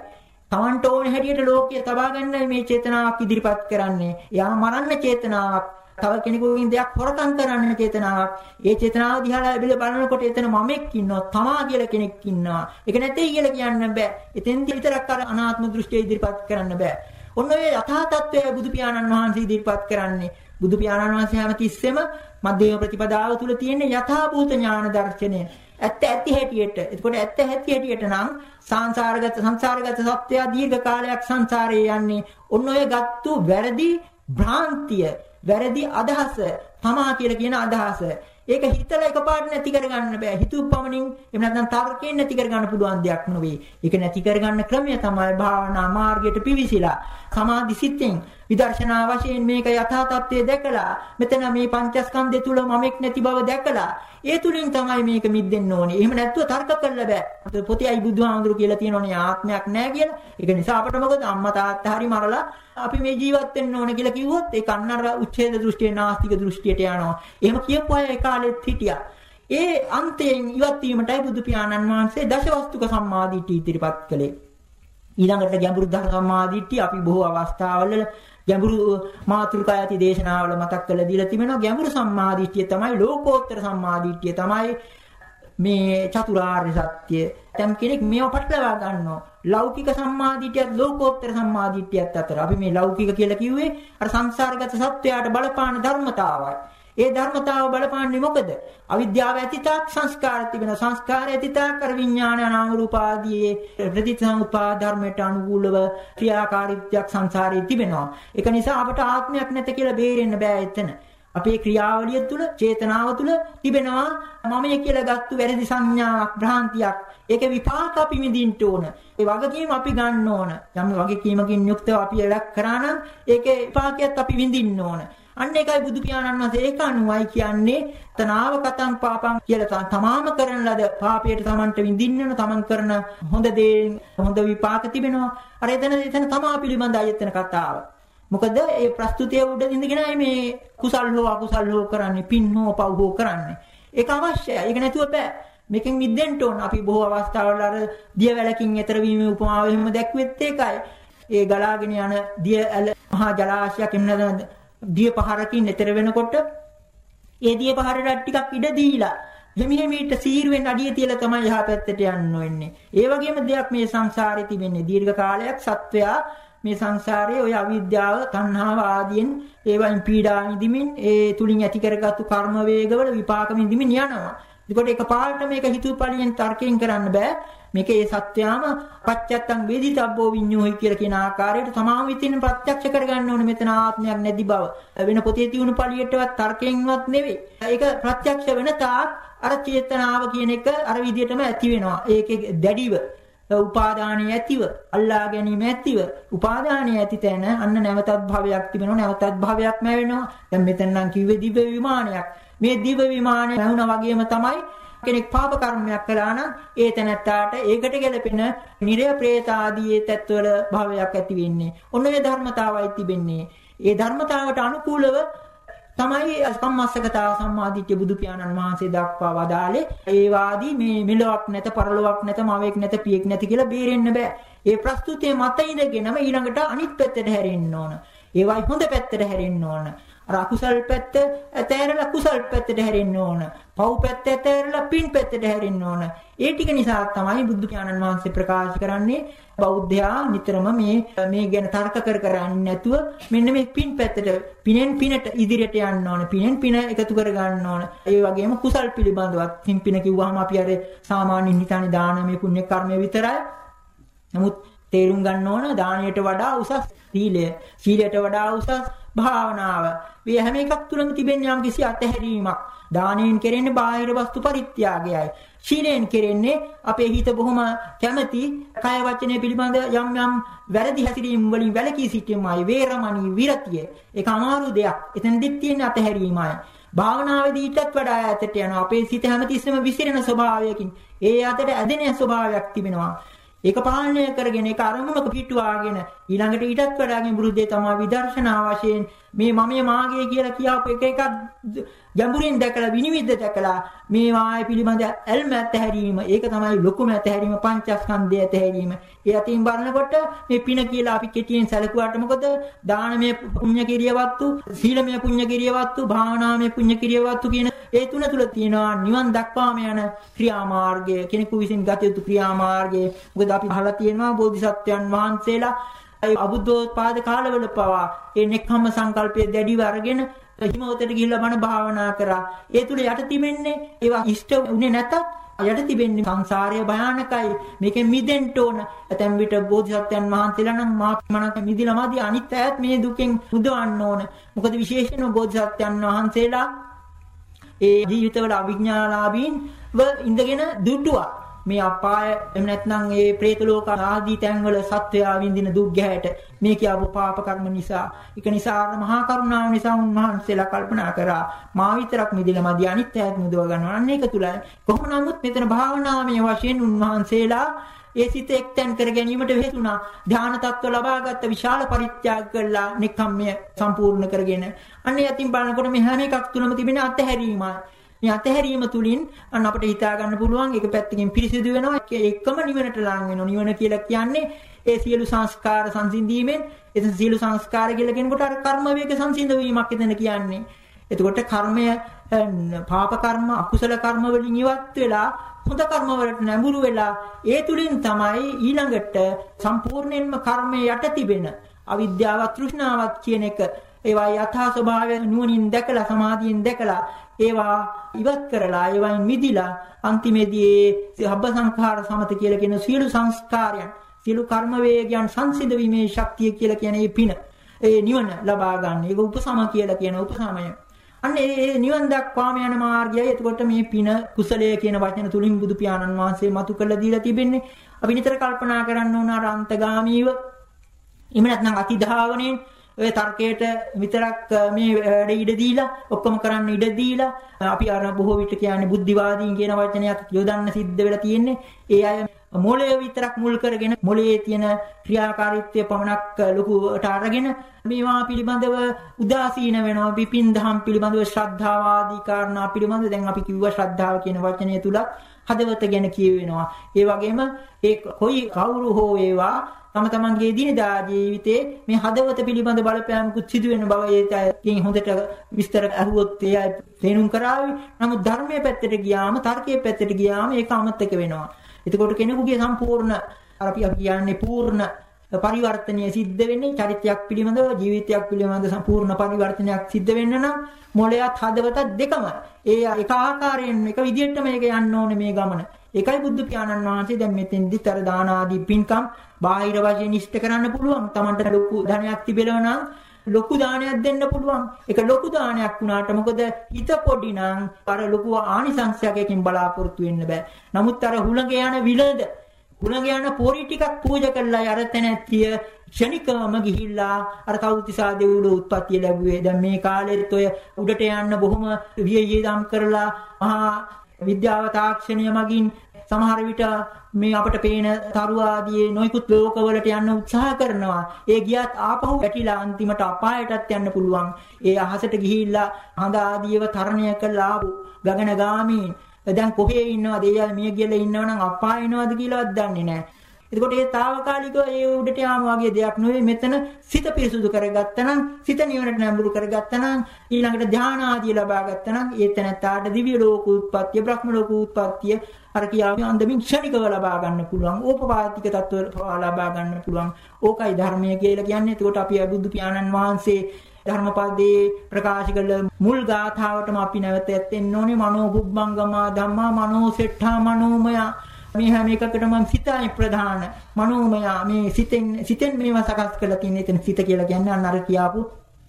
[SPEAKER 1] Tamanට ඕන හැටියට ලෝකයේ තබා ගන්නයි මේ චේතනාවක් ඉදිරිපත් කරන්නේ. යා මරන්න චේතනාවක්. තව කෙනෙකුගෙන් දෙයක් හොරකම් කරන්න චේතනාවක්. ඒ චේතනාව දිහා බලනකොට එතන මමෙක් ඉන්නවා, තමා කියලා කෙනෙක් ඉන්නවා. ඒක නැtei කියලා කියන්න බෑ. එතෙන්දි විතරක් අර අනාත්ම දෘෂ්ටිය ඉදිරිපත් කරන්න බෑ. ඔන්න ඔය යථා තත්වය බුදු පියාණන් වහන්සේ ඉදිරිපත් කරන්නේ. බුදු පියාණන් වහන්සේ හැමතිස්සෙම මධ්‍යම ප්‍රතිපදාව තුල තියෙන යථාභූත ඥාන දර්ශනය. ඇත්ත ඇති හැටියට. එතකොට ඇත්ත ඇති හැටියට නම් සංසාරගත සංසාරගත සත්‍යය දීර්ඝ කාලයක් සංසාරේ යන්නේ ඔන්න ඔය ගත්තු වැරදි භ්‍රාන්තිය, වැරදි අදහස, තමා කියලා කියන අදහස. ඒක හිතලා එකපාරට නැති කරගන්න බෑ. හිතුව පමණින් එහෙම නැත්නම් තර්කයෙන් නැති කරගන්න පුළුවන් දෙයක් නෙවෙයි. ඒක නැති කරගන්න ක්‍රමය තමයි භාවනා මාර්ගයට පිවිසිලා සමාධි සිතෙන් විදර්ශනා වශයෙන් මේක යථා තත්ත්වය දැකලා මෙතන මේ පංචස්කන්ධය තුල මමෙක් නැති බව දැකලා ඒ තුලින් තමයි මේක මිද්දෙන්න ඕනේ. එහෙම නැත්නම් තර්ක කරන්න බෑ. පොතේයි බුදුහාමුදුරු කියලා තියෙනෝනේ ආත්මයක් නැහැ කියලා. ඒක නිසා අපිට මොකද අම්මා තාත්තා හරි මරලා අපි මේ ජීවත් වෙන්න ඕනේ කියලා කිව්වොත් ඒක අන්නර උච්ඡේද දෘෂ්ටිය නාස්තික දෘෂ්ටියට යනවා. එහෙම කියපු අය ඒ කාලෙත් හිටියා. ඒ අන්තයෙන් ඉවත් වීමටයි බුදු පියාණන් වහන්සේ දශවස්තුක සම්මාදිට්ඨිය ඉදිරිපත් කළේ. ඊළඟට ගැඹුරු ධර්ම සම්මාදිට්ඨිය අපි බොහෝ අවස්ථාවල ගැඹුරු මාතෘකා ඇති දේශනාවල මතක් කරලා දීලා තිබෙනවා ගැඹුරු සම්මාදිට්ඨිය තමයි ලෝකෝත්තර සම්මාදිට්ඨිය තමයි මේ චතුරාර්ය සත්‍ය. දැන් කෙනෙක් මේව පටලවා ගන්නවා. ලෞකික සම්මාදිටියත් ලෝකෝත්තර සම්මාදිටියත් අතර අපි මේ ලෞකික කියලා කිව්වේ අර සංසාරගත සත්වයාට බලපාන ධර්මතාවයි. ඒ ධර්මතාව බලපාන්නේ මොකද? අවිද්‍යාව ඇතිතාක් සංස්කාර තිබෙන සංස්කාර ඇතිතාක් කර විඥාන නාම රූප ආදී ප්‍රතිසංඋපාද ධර්මයට අනුකූලව ක්‍රියාකාරීත්වයක් සංසාරේ තිබෙනවා. ඒක නිසා අපට ආත්මයක් නැත කියලා බේරෙන්න බෑ එතන. අපේ ක්‍රියාවලිය තුළ චේතනාව තුළ තිබෙනවා මමය කියලා ගත්තු වැරදි සංඥාවක් භ්‍රාන්තියක් ඒක විපාක අපි විඳින්න ඕන ඒ වගකීම අපි ගන්න ඕන යම් වගකීමකින් යුක්තව අපි වැඩක් කරා නම් ඒකේ විපාකයක් අපි විඳින්න ඕන අන්න ඒකයි බුදු පියාණන් වහන්සේ ඒක අනුවයි කියන්නේ තනාව කතං පාපං කියලා තමාම කරන ලද පාපයට තමන්ට විඳින්න තමන් කරන හොඳ දේ හොඳ විපාක තිබෙනවා අර එතන එතන තමා පිළිබඳයි එතන කතාව මොකද ඒ ප්‍රස්තුතිය උඩ ඉඳගෙනයි මේ කුසල් හෝ අකුසල් හෝ කරන්නේ පින් හෝ පව් හෝ කරන්නේ. ඒක අවශ්‍යයි. ඒක නැතුව බෑ. මේකෙන් මිදෙන්න ඕන. අපි බොහෝ අවස්ථාවල අර දියවැලකින් එතර වීමේ උපමාව එහෙම දැක්වෙත් ඒකයි. ඒ ගලාගෙන යන දිය මහා ජලාශයක් එන්නද දිය පහරකින් එතර වෙනකොට ඒ දිය පහරට ටිකක් ඉඩ දීලා හිමිහිමීට සීරුවෙන් අඩිය තියලා තමයි යහ පැත්තට යන්න වෙන්නේ. ඒ වගේම දෙයක් මේ සංසාරේ තිබෙන්නේ. දීර්ඝ කාලයක් සත්වයා මේ සංසාරයේ ওই අවිද්‍යාව, තණ්හාව ආදියෙන් ඒවයින් පීඩා විඳිමින් ඒ තුලින් ඇති කරගත්තු කර්ම වේගවල විපාක විඳිමින් යනවා. එතකොට එකපාරට මේක හිතුවපලියෙන් තර්කයෙන් කරන්න බෑ. මේක ඒ සත්‍යාම පච්චත්තං වේදිතබ්බෝ විඤ්ඤෝහි කියලා කියන ආකාරයට තමාම විතින් ප්‍රත්‍යක්ෂ කරගන්න ඕනේ මෙතන ආත්මයක් නැති බව. වෙන පොතේ තියුණු පළියටවත් තර්කයෙන්වත් නෙවෙයි. ඒක ප්‍රත්‍යක්ෂ වෙන තාක් අර චේතනාව කියන එක අර විදිහටම ඇති වෙනවා. ඒකේ දැඩිව උපාදානිය ඇතිව අල්ලා ගැනීම ඇතිව උපාදානිය ඇති තැන අන්න නැවතත් භවයක් තිබෙනවා නැවතත් භවයක් ලැබෙනවා දැන් මෙතන නම් කිව්වේ දිව්‍ය විමානයක් මේ දිව්‍ය විමානය ලැබුණා වගේම තමයි කෙනෙක් පාප කර්මයක් කළා නම් ඒ තැනත්තාට ඒකට ගැලපෙන නිරය പ്രേත ආදී තත්වල භවයක් ඇති වෙන්නේ ඔන්න ඒ ධර්මතාවයි තිබෙන්නේ ඒ ධර්මතාවට අනුකූලව තමයි සම්මාසගතා සම්මාදිට්ඨිය බුදු පියාණන් වහන්සේ දක්වා වදාලේ ඒ වාදී මේ මෙලොවක් නැත පරලොවක් නැත මවෙක් නැත පියෙක් නැති කියලා බේරෙන්න බෑ. ඒ ප්‍රස්තුතිය මත ඉඳගෙනම ඊළඟට අනිත් පැත්තට හැරෙන්න ඕන. ඒවයි හොඳ පැත්තට හැරෙන්න ඕන. අර අකුසල් පැත්ත ඇතෑරලා කුසල් පැත්තට හැරෙන්න ඕන. පව් පැත්ත ඇතෑරලා පින් පැත්තට හැරෙන්න ඕන. ඒ ටික නිසා තමයි බුදු පියාණන් වහන්සේ ප්‍රකාශ කරන්නේ බෞද්ධයා නිතරම මේ මේ ගැන තර්ක කර කර නැතුව මෙන්න මේ පින් පැත්තට පිනෙන් පිනට ඉදිරියට යන්න ඕන. පිනෙන් පින එකතු කර ගන්න ඕන. ඒ වගේම කුසල් පිළිබඳවත් පින් පින කිව්වහම අපි අර සාමාන්‍යයෙන් හිතන්නේ දානමය පුණ්‍ය කර්මය විතරයි. නමුත් තේරුම් ගන්න ඕන දානයට වඩා උසස් සීලය. සීලයට වඩා උසස් භාවනාව. මේ හැම එකක් තුළම තිබෙන යම් කිසි අතහැරීමක්. දානයෙන් කෙරෙන්නේ බාහිර වස්තු පරිත්‍යාගයයි. ශීලයෙන් කෙරෙන්නේ අපේ හිත බොහොම කැමැති කය වචනය පිළිබඳ යම් යම් වැරදි හැසිරීම් වලින් වැළකී සිටීමයි වේරමණී විරතිය. ඒක අමාරු දෙයක්. එතනදිත් තියෙන අතහැරීමයි. භාවනාවේදී ඊටත් වඩා ඈතට යනවා. අපේ සිත හැමතිස්සෙම විසිරෙන ස්වභාවයකින් ඒ අතර ඇදෙන ස්වභාවයක් තිබෙනවා. ඒක පාලනය කරගෙන ඒක අරමුණක පිටුවාගෙන ඊළඟට ඊටත් වඩා ගැඹුරු දේ තමයි විදර්ශනා වශයෙන් මේ මමයේ මාගේ කියලා කියවපු එක එකක් ගැඹුරින් දැකලා විනිවිද දැකලා මේ වාය පිළිබඳ ඇල්ම ඇතහැරීම ඒක තමයි ලොකුම ඇතහැරීම පංචස්කන්ධය ඇතහැරීම. ඒ අතින් බලනකොට මේ පින කියලා අපි කෙටියෙන් සැලකුවාට මොකද? දානමය පුණ්‍ය කිරියවත්තු සීලමය පුණ්‍ය කිරියවත්තු භාවනාමය පුණ්‍ය කිරියවත්තු කියන ඒ තුන තුල තියෙනවා නිවන් දක්වාම යන ක්‍රියාමාර්ගය කෙනෙකු විසින් ගත යුතු ක්‍රියාමාර්ගය. මොකද අපි අහලා තියෙනවා බෝධිසත්වයන් වහන්සේලා ඒ අබුද්ධෝත්පාද කාලවල පවා ඒ නෙක්ඛම්ම සංකල්පය දැඩිව අරගෙන හිමවතට ගිහිල්ලා බණ භාවනා කරා. ඒ තුල යට තිබෙන්නේ ඒවා ඉෂ්ට උනේ නැතත් යට තිබෙන්නේ සංසාරය භයානකයි. මේකෙන් මිදෙන්න ඕන. ඇතැම් විට බෝධිසත්වයන් වහන්සේලා නම් මා මනක මිදිලාමදී අනිත් ඈත් මේ දුකෙන් මුදවන්න ඕන. මොකද විශේෂයෙන්ම බෝධිසත්වයන් වහන්සේලා ඒ ජීවිතවල අවිඥාලාභීන් ව ඉඳගෙන දුටුවා. මේ අපාය එහෙම නැත්නම් ඒ പ്രേත ලෝක ආදී තැන්වල සත්වයා විඳින දුක් ගැහැට මේ කියපු පාප කර්ම නිසා. ඒක නිසා මහා කරුණාව නිසා උන්වහන්සේලා කල්පනා කරා මා විතරක් මිදෙලා මදි අනිත් අයත් මුදව ගන්නවා. අන්න ඒක තුලයි. කොහොම නමුත් මෙතන භාවනාමය වශයෙන් උන්වහන්සේලා ඒ සිත එක්තෙන් කර ගැනීමට හේතුණා ධාන තත්ත්ව ලබාගත් විශාල පරිත්‍යාග කළා නිකම්මය සම්පූර්ණ කරගෙන. අන්නේ යතින් බලනකොට මේ හැම එකක් තුලම තිබෙන අත්හැරීමයි. මේ අතහැරීම තුලින් අන්න අපිට හිතා ගන්න පුළුවන් එක පැත්තකින් පිරිසිදු වෙනවා. ඒකම නිවනට ලං වෙනවා. නිවන කියලා කියන්නේ ඒ සියලු සංස්කාර සංසිඳීමෙන් එතන සියලු සංස්කාර කියලා කෙනෙකුට අර කර්ම වේග සංසිඳ වීමක් එතන කියන්නේ. එතකොට කර්මය පාප කර්ම අකුසල කර්ම වලින් ඉවත් වෙලා හොඳ කර්ම වලට නැඹුරු වෙලා ඒ තුලින් තමයි ඊළඟට සම්පූර්ණයෙන්ම කර්මයේ යට තිබෙන අවිද්‍යාව තෘෂ්ණාවක් කියන එක. ඒවා යථා ස්වභාවය නුවණින් දැකලා සමාධියෙන් දැකලා ඒවා ඉවත් කරලා ඒවයින් මිදිලා අන්තිමේදී හබ්බ සංඛාර සමත කියලා කියන සියලු සංස්කාරයන් සියලු කර්ම වේගයන් සංසිඳ වීමේ ශක්තිය කියලා කියන මේ පින ඒ නිවන ලබා ගන්න. ඒක උපසම කියලා කියන උපසමය. අන්න ඒ නිවන් දක්වාම යන මාර්ගයයි. එතකොට මේ පින කුසලය කියන වචන තුලින් බුදු පියාණන් වහන්සේ මතු කළ දීලා තිබෙන්නේ. අපි නිතර කල්පනා කරන්න ඕන අර අන්තගාමීව එහෙම නැත්නම් අතිධාවණයෙන් ඔය තර්කයට විතරක් මේ වැඩ ඉඩ දීලා ඔක්කොම කරන්න ඉඩ දීලා අපි අර බොහෝ විට කියන්නේ බුද්ධිවාදීන් කියන වචනයක් යොදන්න සිද්ධ වෙලා තියෙන්නේ. ඒ අය මොළය විතරක් මුල් කරගෙන මොළයේ තියෙන ක්‍රියාකාරීත්වය පමණක් ලොකුට අරගෙන මේවා පිළිබඳව උදාසීන වෙනවා විපින් දහම් පිළිබඳව ශ්‍රද්ධාවාදී කාරණා පිළිබඳව. දැන් අපි කිව්වා ශ්‍රද්ධාව කියන වචනය තුලත් හදවත ගැන කියවෙනවා ඒ වගේම ඒ කොයි කවුරු හෝ ඒවා තම තමන්ගේ දිනදා ජීවිතේ මේ හදවත පිළිබඳ බලපෑමකුත් සිදු වෙන බව ඒකෙන් හොඳට විස්තර අහුවොත් ඒ අය තේරුම් කරાવી. නමුත් ධර්මයේ පැත්තට ගියාම තර්කයේ පැත්තට ගියාම ඒක අමතක වෙනවා. එතකොට කෙනෙකුගේ සම්පූර්ණ අපි අපි කියන්නේ පූර්ණ පරිවර්තනය සිද්ධ වෙන්නේ චරිතයක් පිළිබඳව ජීවිතයක් පිළිබඳව සම්පූර්ණ පරිවර්තනයක් සිද්ධ වෙන්න නම් මොළයත් හදවතත් දෙකම ඒ එක ආකාරයෙන් එක විදිහටම මේක යන්න ඕනේ මේ ගමන. ඒකයි බුද්ධ පියාණන් වහන්සේ දැන් මෙතෙන්දි තර දාන ආදී පින්කම් බාහිර වශයෙන් ඉෂ්ට කරන්න පුළුවන්. Tamanට ලොකු ධනයක් තිබෙනවා නම් ලොකු දානයක් දෙන්න පුළුවන්. ඒක ලොකු දානයක් වුණාට මොකද හිත පොඩි නම් අර ලොකු ආනිසංසයකින් බලාපොරොත්තු වෙන්න බෑ. නමුත් අර හුළඟ යන විලද හුළඟ යන පොරි ටිකක් පූජා කළා අර තැනැත්තිය ක්ෂණිකවම ගිහිල්ලා අර කෞතිසා දෙවිවරු උත්පත්ති ලැබුවේ. දැන් මේ කාලෙත් ඔය උඩට යන්න බොහොම වියයම් කරලා මහා විද්‍යාව තාක්ෂණය මගින් සමහර විට මේ අපට පේන තරු ආදී නොයිකුත් ලෝකවලට යන්න උත්සාහ කරනවා. ඒ ගියත් ආපහු වැටිලා අන්තිමට අපායටත් යන්න පුළුවන්. ඒ අහසට ගිහිල්ලා හඳ ආදීව තරණය කළා ගගනගාමී දැන් කොහේ ඉන්නවද? ඒ මිය කියලා ඉන්නවනම් අපාය එනවද කියලාවත් දන්නේ නැහැ. එතකොට ඒ తాවකාලිකව ඒ උඩට යාම වගේ දෙයක් නෙවෙයි මෙතන සිත පිරිසුදු කරගත්තා නම් සිත නිවනට නැඹුරු කරගත්තා නම් ඊළඟට ධාන ආදී ලබා ගත්තා නම් ඒ තැනට දිව්‍ය ලෝක උත්පත්තිය බ්‍රහ්ම ලෝක උත්පත්තිය අර කියාවේ අන්දමින් ක්ෂණිකව ලබා ගන්න පුළුවන් ඕපපාතික තත්ත්ව ලබා ගන්න පුළුවන් ඕකයි ධර්මය කියලා කියන්නේ එතකොට අපි බුදු පියාණන් වහන්සේ ධර්මපදයේ ප්‍රකාශ කළ මුල් ගාථාවටම අපි නැවත ඇත්තෙන්න ඕනේ. මනෝ බුබ්බංගමා ධම්මා මනෝ සෙට්ඨා මනෝමය. මේ හැම එකකටම සිතයි ප්‍රධාන මනෝමය. මේ සිතෙන් සිතෙන් මේවා සකස් කරලා තියෙන එතන සිත කියලා කියන්නේ අන්න අර කියාපු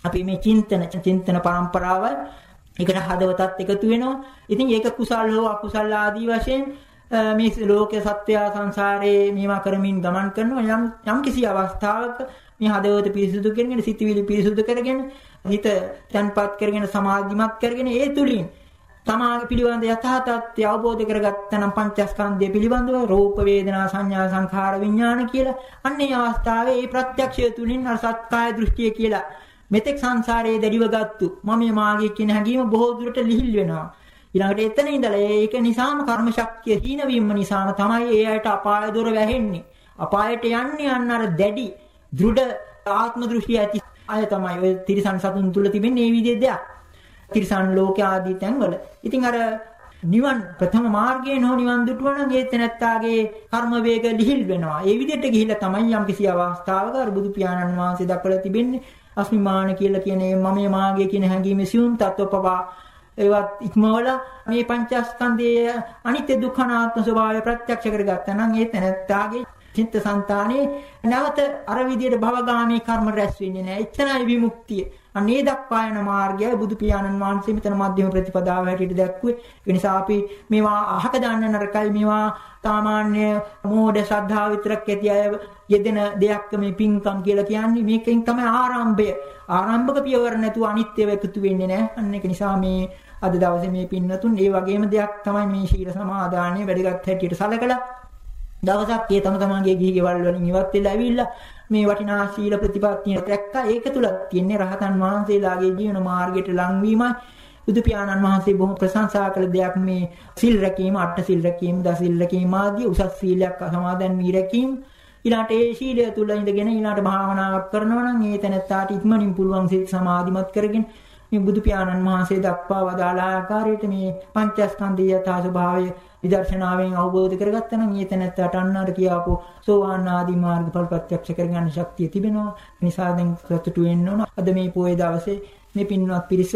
[SPEAKER 1] අපි මේ චින්තන චින්තන පරම්පරාව ඒකට හදවතත් එකතු වෙනවා. ඉතින් ඒක කුසල් හෝ අකුසල් ආදී වශයෙන් මේ ලෝක සත්‍ය සංසාරේ මේවා කරමින් ගමන් කරනවා. යම් යම් කිසි අවස්ථාවක මේ හදවත පිරිසුදු කරගෙන සිතවිලි පිරිසුදු කරගෙන හිත තන්පත් කරගෙන සමාධිමත් කරගෙන ඒ තුලින් තමාගේ පිළිබඳ යථා තත්ත්වය අවබෝධ කරගත්තනම් පංචස්කන්ධය පිළිබඳව රූප වේදනා සංඥා සංඛාර විඥාන කියලා අන්නේ අවස්ථාවේ මේ ප්‍රත්‍යක්ෂය තුලින් අර සත්කාය දෘෂ්ටිය කියලා මෙතෙක් සංසාරයේ දැඩිව ගත්තු මම මාගේ කියන හැඟීම බොහෝ දුරට ලිහිල් වෙනවා. ඊළඟට එතන ඉඳලා ඒක නිසාම කර්ම ශක්තිය හීන වීම නිසාම තමයි ඒ අයට අපාය දොර වැහෙන්නේ අපායට යන්නේ අන්න අර දැඩි දෘಢ ආත්ම දෘෂ්ටිය ඇති අය තමයි ඔය තිරිසන් සතුන් තුල තිබෙන මේ විදිහේ දෙයක් තිරිසන් ලෝක ආදී තැන්වල. ඉතින් අර නිවන් ප්‍රථම මාර්ගයෙන් හෝ නිවන් දුටුවා නම් ඒ තැනැත්තාගේ කර්ම වේග ලිහිල් වෙනවා. ඒ විදිහට ගිහිල්ලා තමයි යම් කිසි අවස්ථාවක අර බුදු පියාණන් වහන්සේ දක්වලා තිබෙන්නේ අස්මිමාන කියලා කියන මමයේ මාගේ කියන හැඟීමේ සියුම් තත්ත්ව පවා ඒවත් ඉක්මවලා මේ පංචස්කන්ධයේ අනිත්‍ය දුක්ඛ අනාත්ම ස්වභාවය ප්‍රත්‍යක්ෂ කරගත්තා නම් ඒ තැනත්තාගේ චිත්තසංතානේ නැවත අර විදියට භවගාමී කර්ම රැස් වෙන්නේ නැහැ. එතනයි විමුක්තිය. අනේ දක්වා යන මාර්ගය බුදු පියාණන් වහන්සේ මෙතන මධ්‍යම ප්‍රතිපදාව හැටියට දැක්ුවේ. ඒ නිසා අපි මේවා අහක දාන්න නරකයි මේවා සාමාන්‍ය මෝඩ ශ්‍රද්ධාව විතරක් ඇති අය යෙදෙන දෙයක් මේ පින්කම් කියලා කියන්නේ මේකෙන් තමයි ආරම්භය. ආරම්භක පියවර නැතුව අනිත්‍යව එකතු වෙන්නේ නැහැ. අන්න ඒක නිසා මේ අද දවසේ මේ පින්නතුන් ඒ වගේම දෙයක් තමයි මේ ශීල සමාදානයේ වැඩගත් හැටියට සලකලා. දවසක් ඒ තම තමන්ගේ ගිහි ගෙවල් වලින් ඉවත් වෙලා ඇවිල්ලා මේ වටිනා ශීල ප්‍රතිපත්තිය දැක්කා. ඒක තුල තියෙන්නේ රහතන් වහන්සේලාගේ ජීවන මාර්ගයට ලංවීමයි. බුදු පියාණන් වහන්සේ බොහොම ප්‍රශංසා කළ දෙයක් මේ සිල් රැකීම අට සිල් රැකීම දස සිල් රැකීම ආදී උසස් සීලයක් සමාදන් වී රැකීම. ඊළාට ඒ ශීලය තුල ඉඳගෙන ඊළාට භාවනාවක් කරනවා නම් ඒ තැනත්තාට ඉක්මනින් පුළුවන් සිත සමාධිමත් කරගෙන මේ බුදු පියාණන් වහන්සේ දක්වා වදාළ ආකාරයට මේ පංචස්කන්ධය යථා ස්වභාවය විදර්ශනාවෙන් අවබෝධ කරගත්තා නම් ඊතන නැත්තට අන්නාට කියාපු සෝවාන් ආදී මාර්ගඵල ප්‍රත්‍යක්ෂ කරගන්න ශක්තිය තිබෙනවා. නිසා දැන් සතුටු වෙන්න ඕන. අද මේ පොයේ දවසේ මේ පින්වත් පිරිස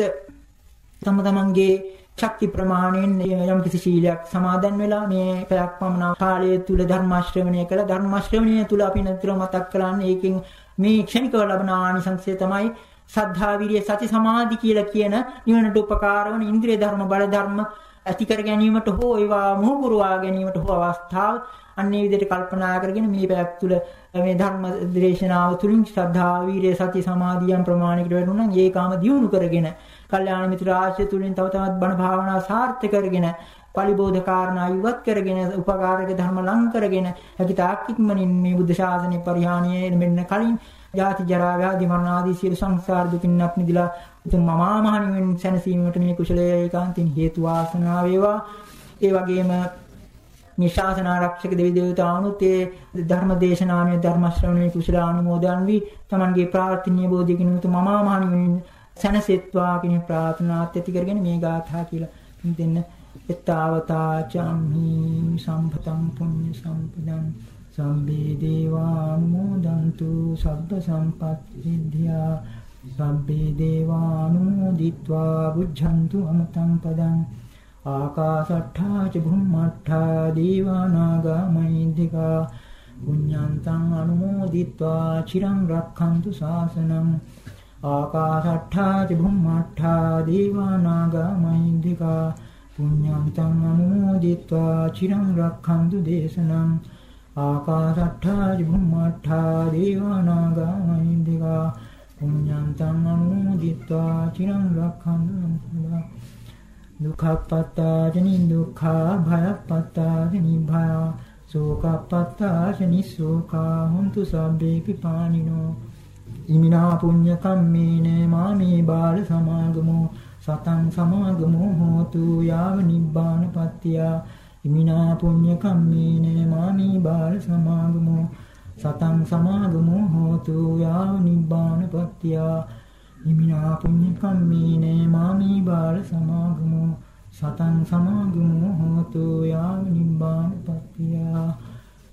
[SPEAKER 1] තම තමන්ගේ ශක්ති ප්‍රමාණයෙන් යම් කිසි ශීලයක් සමාදන් වෙලා මේ පැයක් පමණ කාලය තුල ධර්මාශ්‍රවණය කළා. ධර්මාශ්‍රවණය තුල අපි නිතර මතක් කරන්නේ ඒකෙන් මේ ක්ෂණිකව ලබන ආනිසංසය තමයි සද්ධා විරිය සති සමාධි කියලා කියන නිවනට උපකාර වන ඉන්ද්‍රිය ධර්ම බල ධර්ම ඇති කර ගැනීමට හෝ ඒවා මොහුපුරවා ගැනීමට හෝ අවස්ථාව අන්නේ විදිහට කල්පනා කරගෙන මේ පැයක් තුල මේ ධර්ම දේශනාව තුලින් ශ්‍රද්ධා වීරිය සති සමාධියන් ප්‍රමාණයකට වැඩුණා නම් ඒකාම දියුණු කරගෙන කල්යාණ මිත්‍ර ආශ්‍රය තුලින් තව තවත් බණ භාවනා සාර්ථක කරගෙන පරිබෝධ කාරණා ඉවත් කරගෙන උපකාරක ධර්ම ලං කරගෙන හැකි තාක් ඉක්මනින් මේ බුද්ධ ශාසනය පරිහානිය මෙන්න කලින් ජාති ජරා ව්‍යාධි මරණ ආදී සියලු සංසාර දුකින්වත් මිදලා උතුම් මමා මහ නිවෙන් සැනසීමට මේ කුසලයේ ඒකාන්තින් හේතු වාසනා වේවා. ඒ වගේම මේ ශාසන ආරක්ෂක දෙවි දේවතාවුනුත් ඒ ධර්ම දේශනාවේ ධර්ම ශ්‍රවණයේ කුසල අනුමෝදන් වී තමන්ගේ ප්‍රාර්ථනීය බෝධියකින් උතුම් මමා මහ නිවෙන් සැනසෙත්වා කියන ප්‍රාර්ථනාවත් ඇති කරගෙන මේ ගාථා කියලා දෙන්න එත්තාවතා චම්හි සම්පතං පුඤ්ඤ සම්පදං සම්බේ දේවා අනුමෝදන්තු සබ්බ සම්පත් සිද්ධියා. සම්බේ දේවා අනුමෝදිත්වා බුද්ධන්තු අමතං පදං. ආකාසට්ඨා ච භුම්මට්ඨා දේවා නාග මහින්దికා. පුඤ්ඤන්තං අනුමෝදිත්වා චිරං රක්ඛන්තු ශාසනං. ආකාශට්ඨා ච භුම්මට්ඨා දේවා නාග මහින්దికා. පුඤ්ඤන්තං අනුමෝදිත්වා චිරං රක්ඛන්තු දේශනං. ආකාශට්ඨා චුම්මට්ඨා දේවානාගා මහින්దికා පුඤ්ඤන්තං අනුමෝදිත්වා චිරං රක්ඛන්තු දුක්ඛපත්තා ජනි දුක්ඛා භයපත්තා ජනි භය සෝකපත්තා ජනි සෝකා හුන්තු සබ්බේ පිපානිනෝ ඉමිනා පුඤ්ඤ කම්මේන මාමේ බාල සමාගමෝ සතං සමාගමෝ හෝතු යාව නිබ්බාන පත්‍තියා ඉමිනා පුඤ්ඤ කම්මේන මාමි බාල සමාගමෝ සතං සමාගමෝ හෝතු යාව නිබ්බාන පත්‍තියා ඉමිනා පුඤ්ඤ කම්මේන මාමි බාල සමාගමෝ සතං සමාගමෝ හෝතු යාව නිබ්බාන පත්‍තියා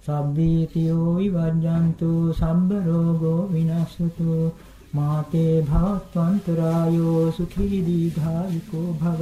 [SPEAKER 1] සබ්බීතියෝ විවජ්ජන්තු සබ්බ රෝගෝ විනස්සතු මාතේ භවත්වන්තරායෝ සුඛී දීඝායුකෝ භව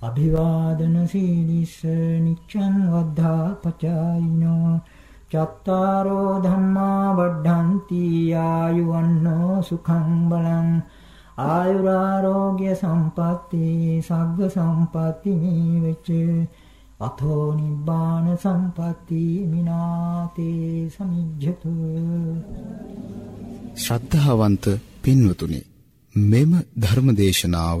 [SPEAKER 1] අභිවාදන සීලිස්ස නිච්ඡං වද්ධා පචායිනෝ චත්තාරෝ ධම්මා වඩ්ඩಂತಿ ආයුවන්නෝ සුඛං බලං ආයුරාෝග්‍ය සම්පatti සග්ග සම්පatti නිවෙච්ච අතෝ නිබ්බාන සම්පatti මිනාතේ සමිජ්ජතු
[SPEAKER 2] ශ්‍රද්ධාවන්ත පින්වතුනි මෙම ධර්මදේශනාව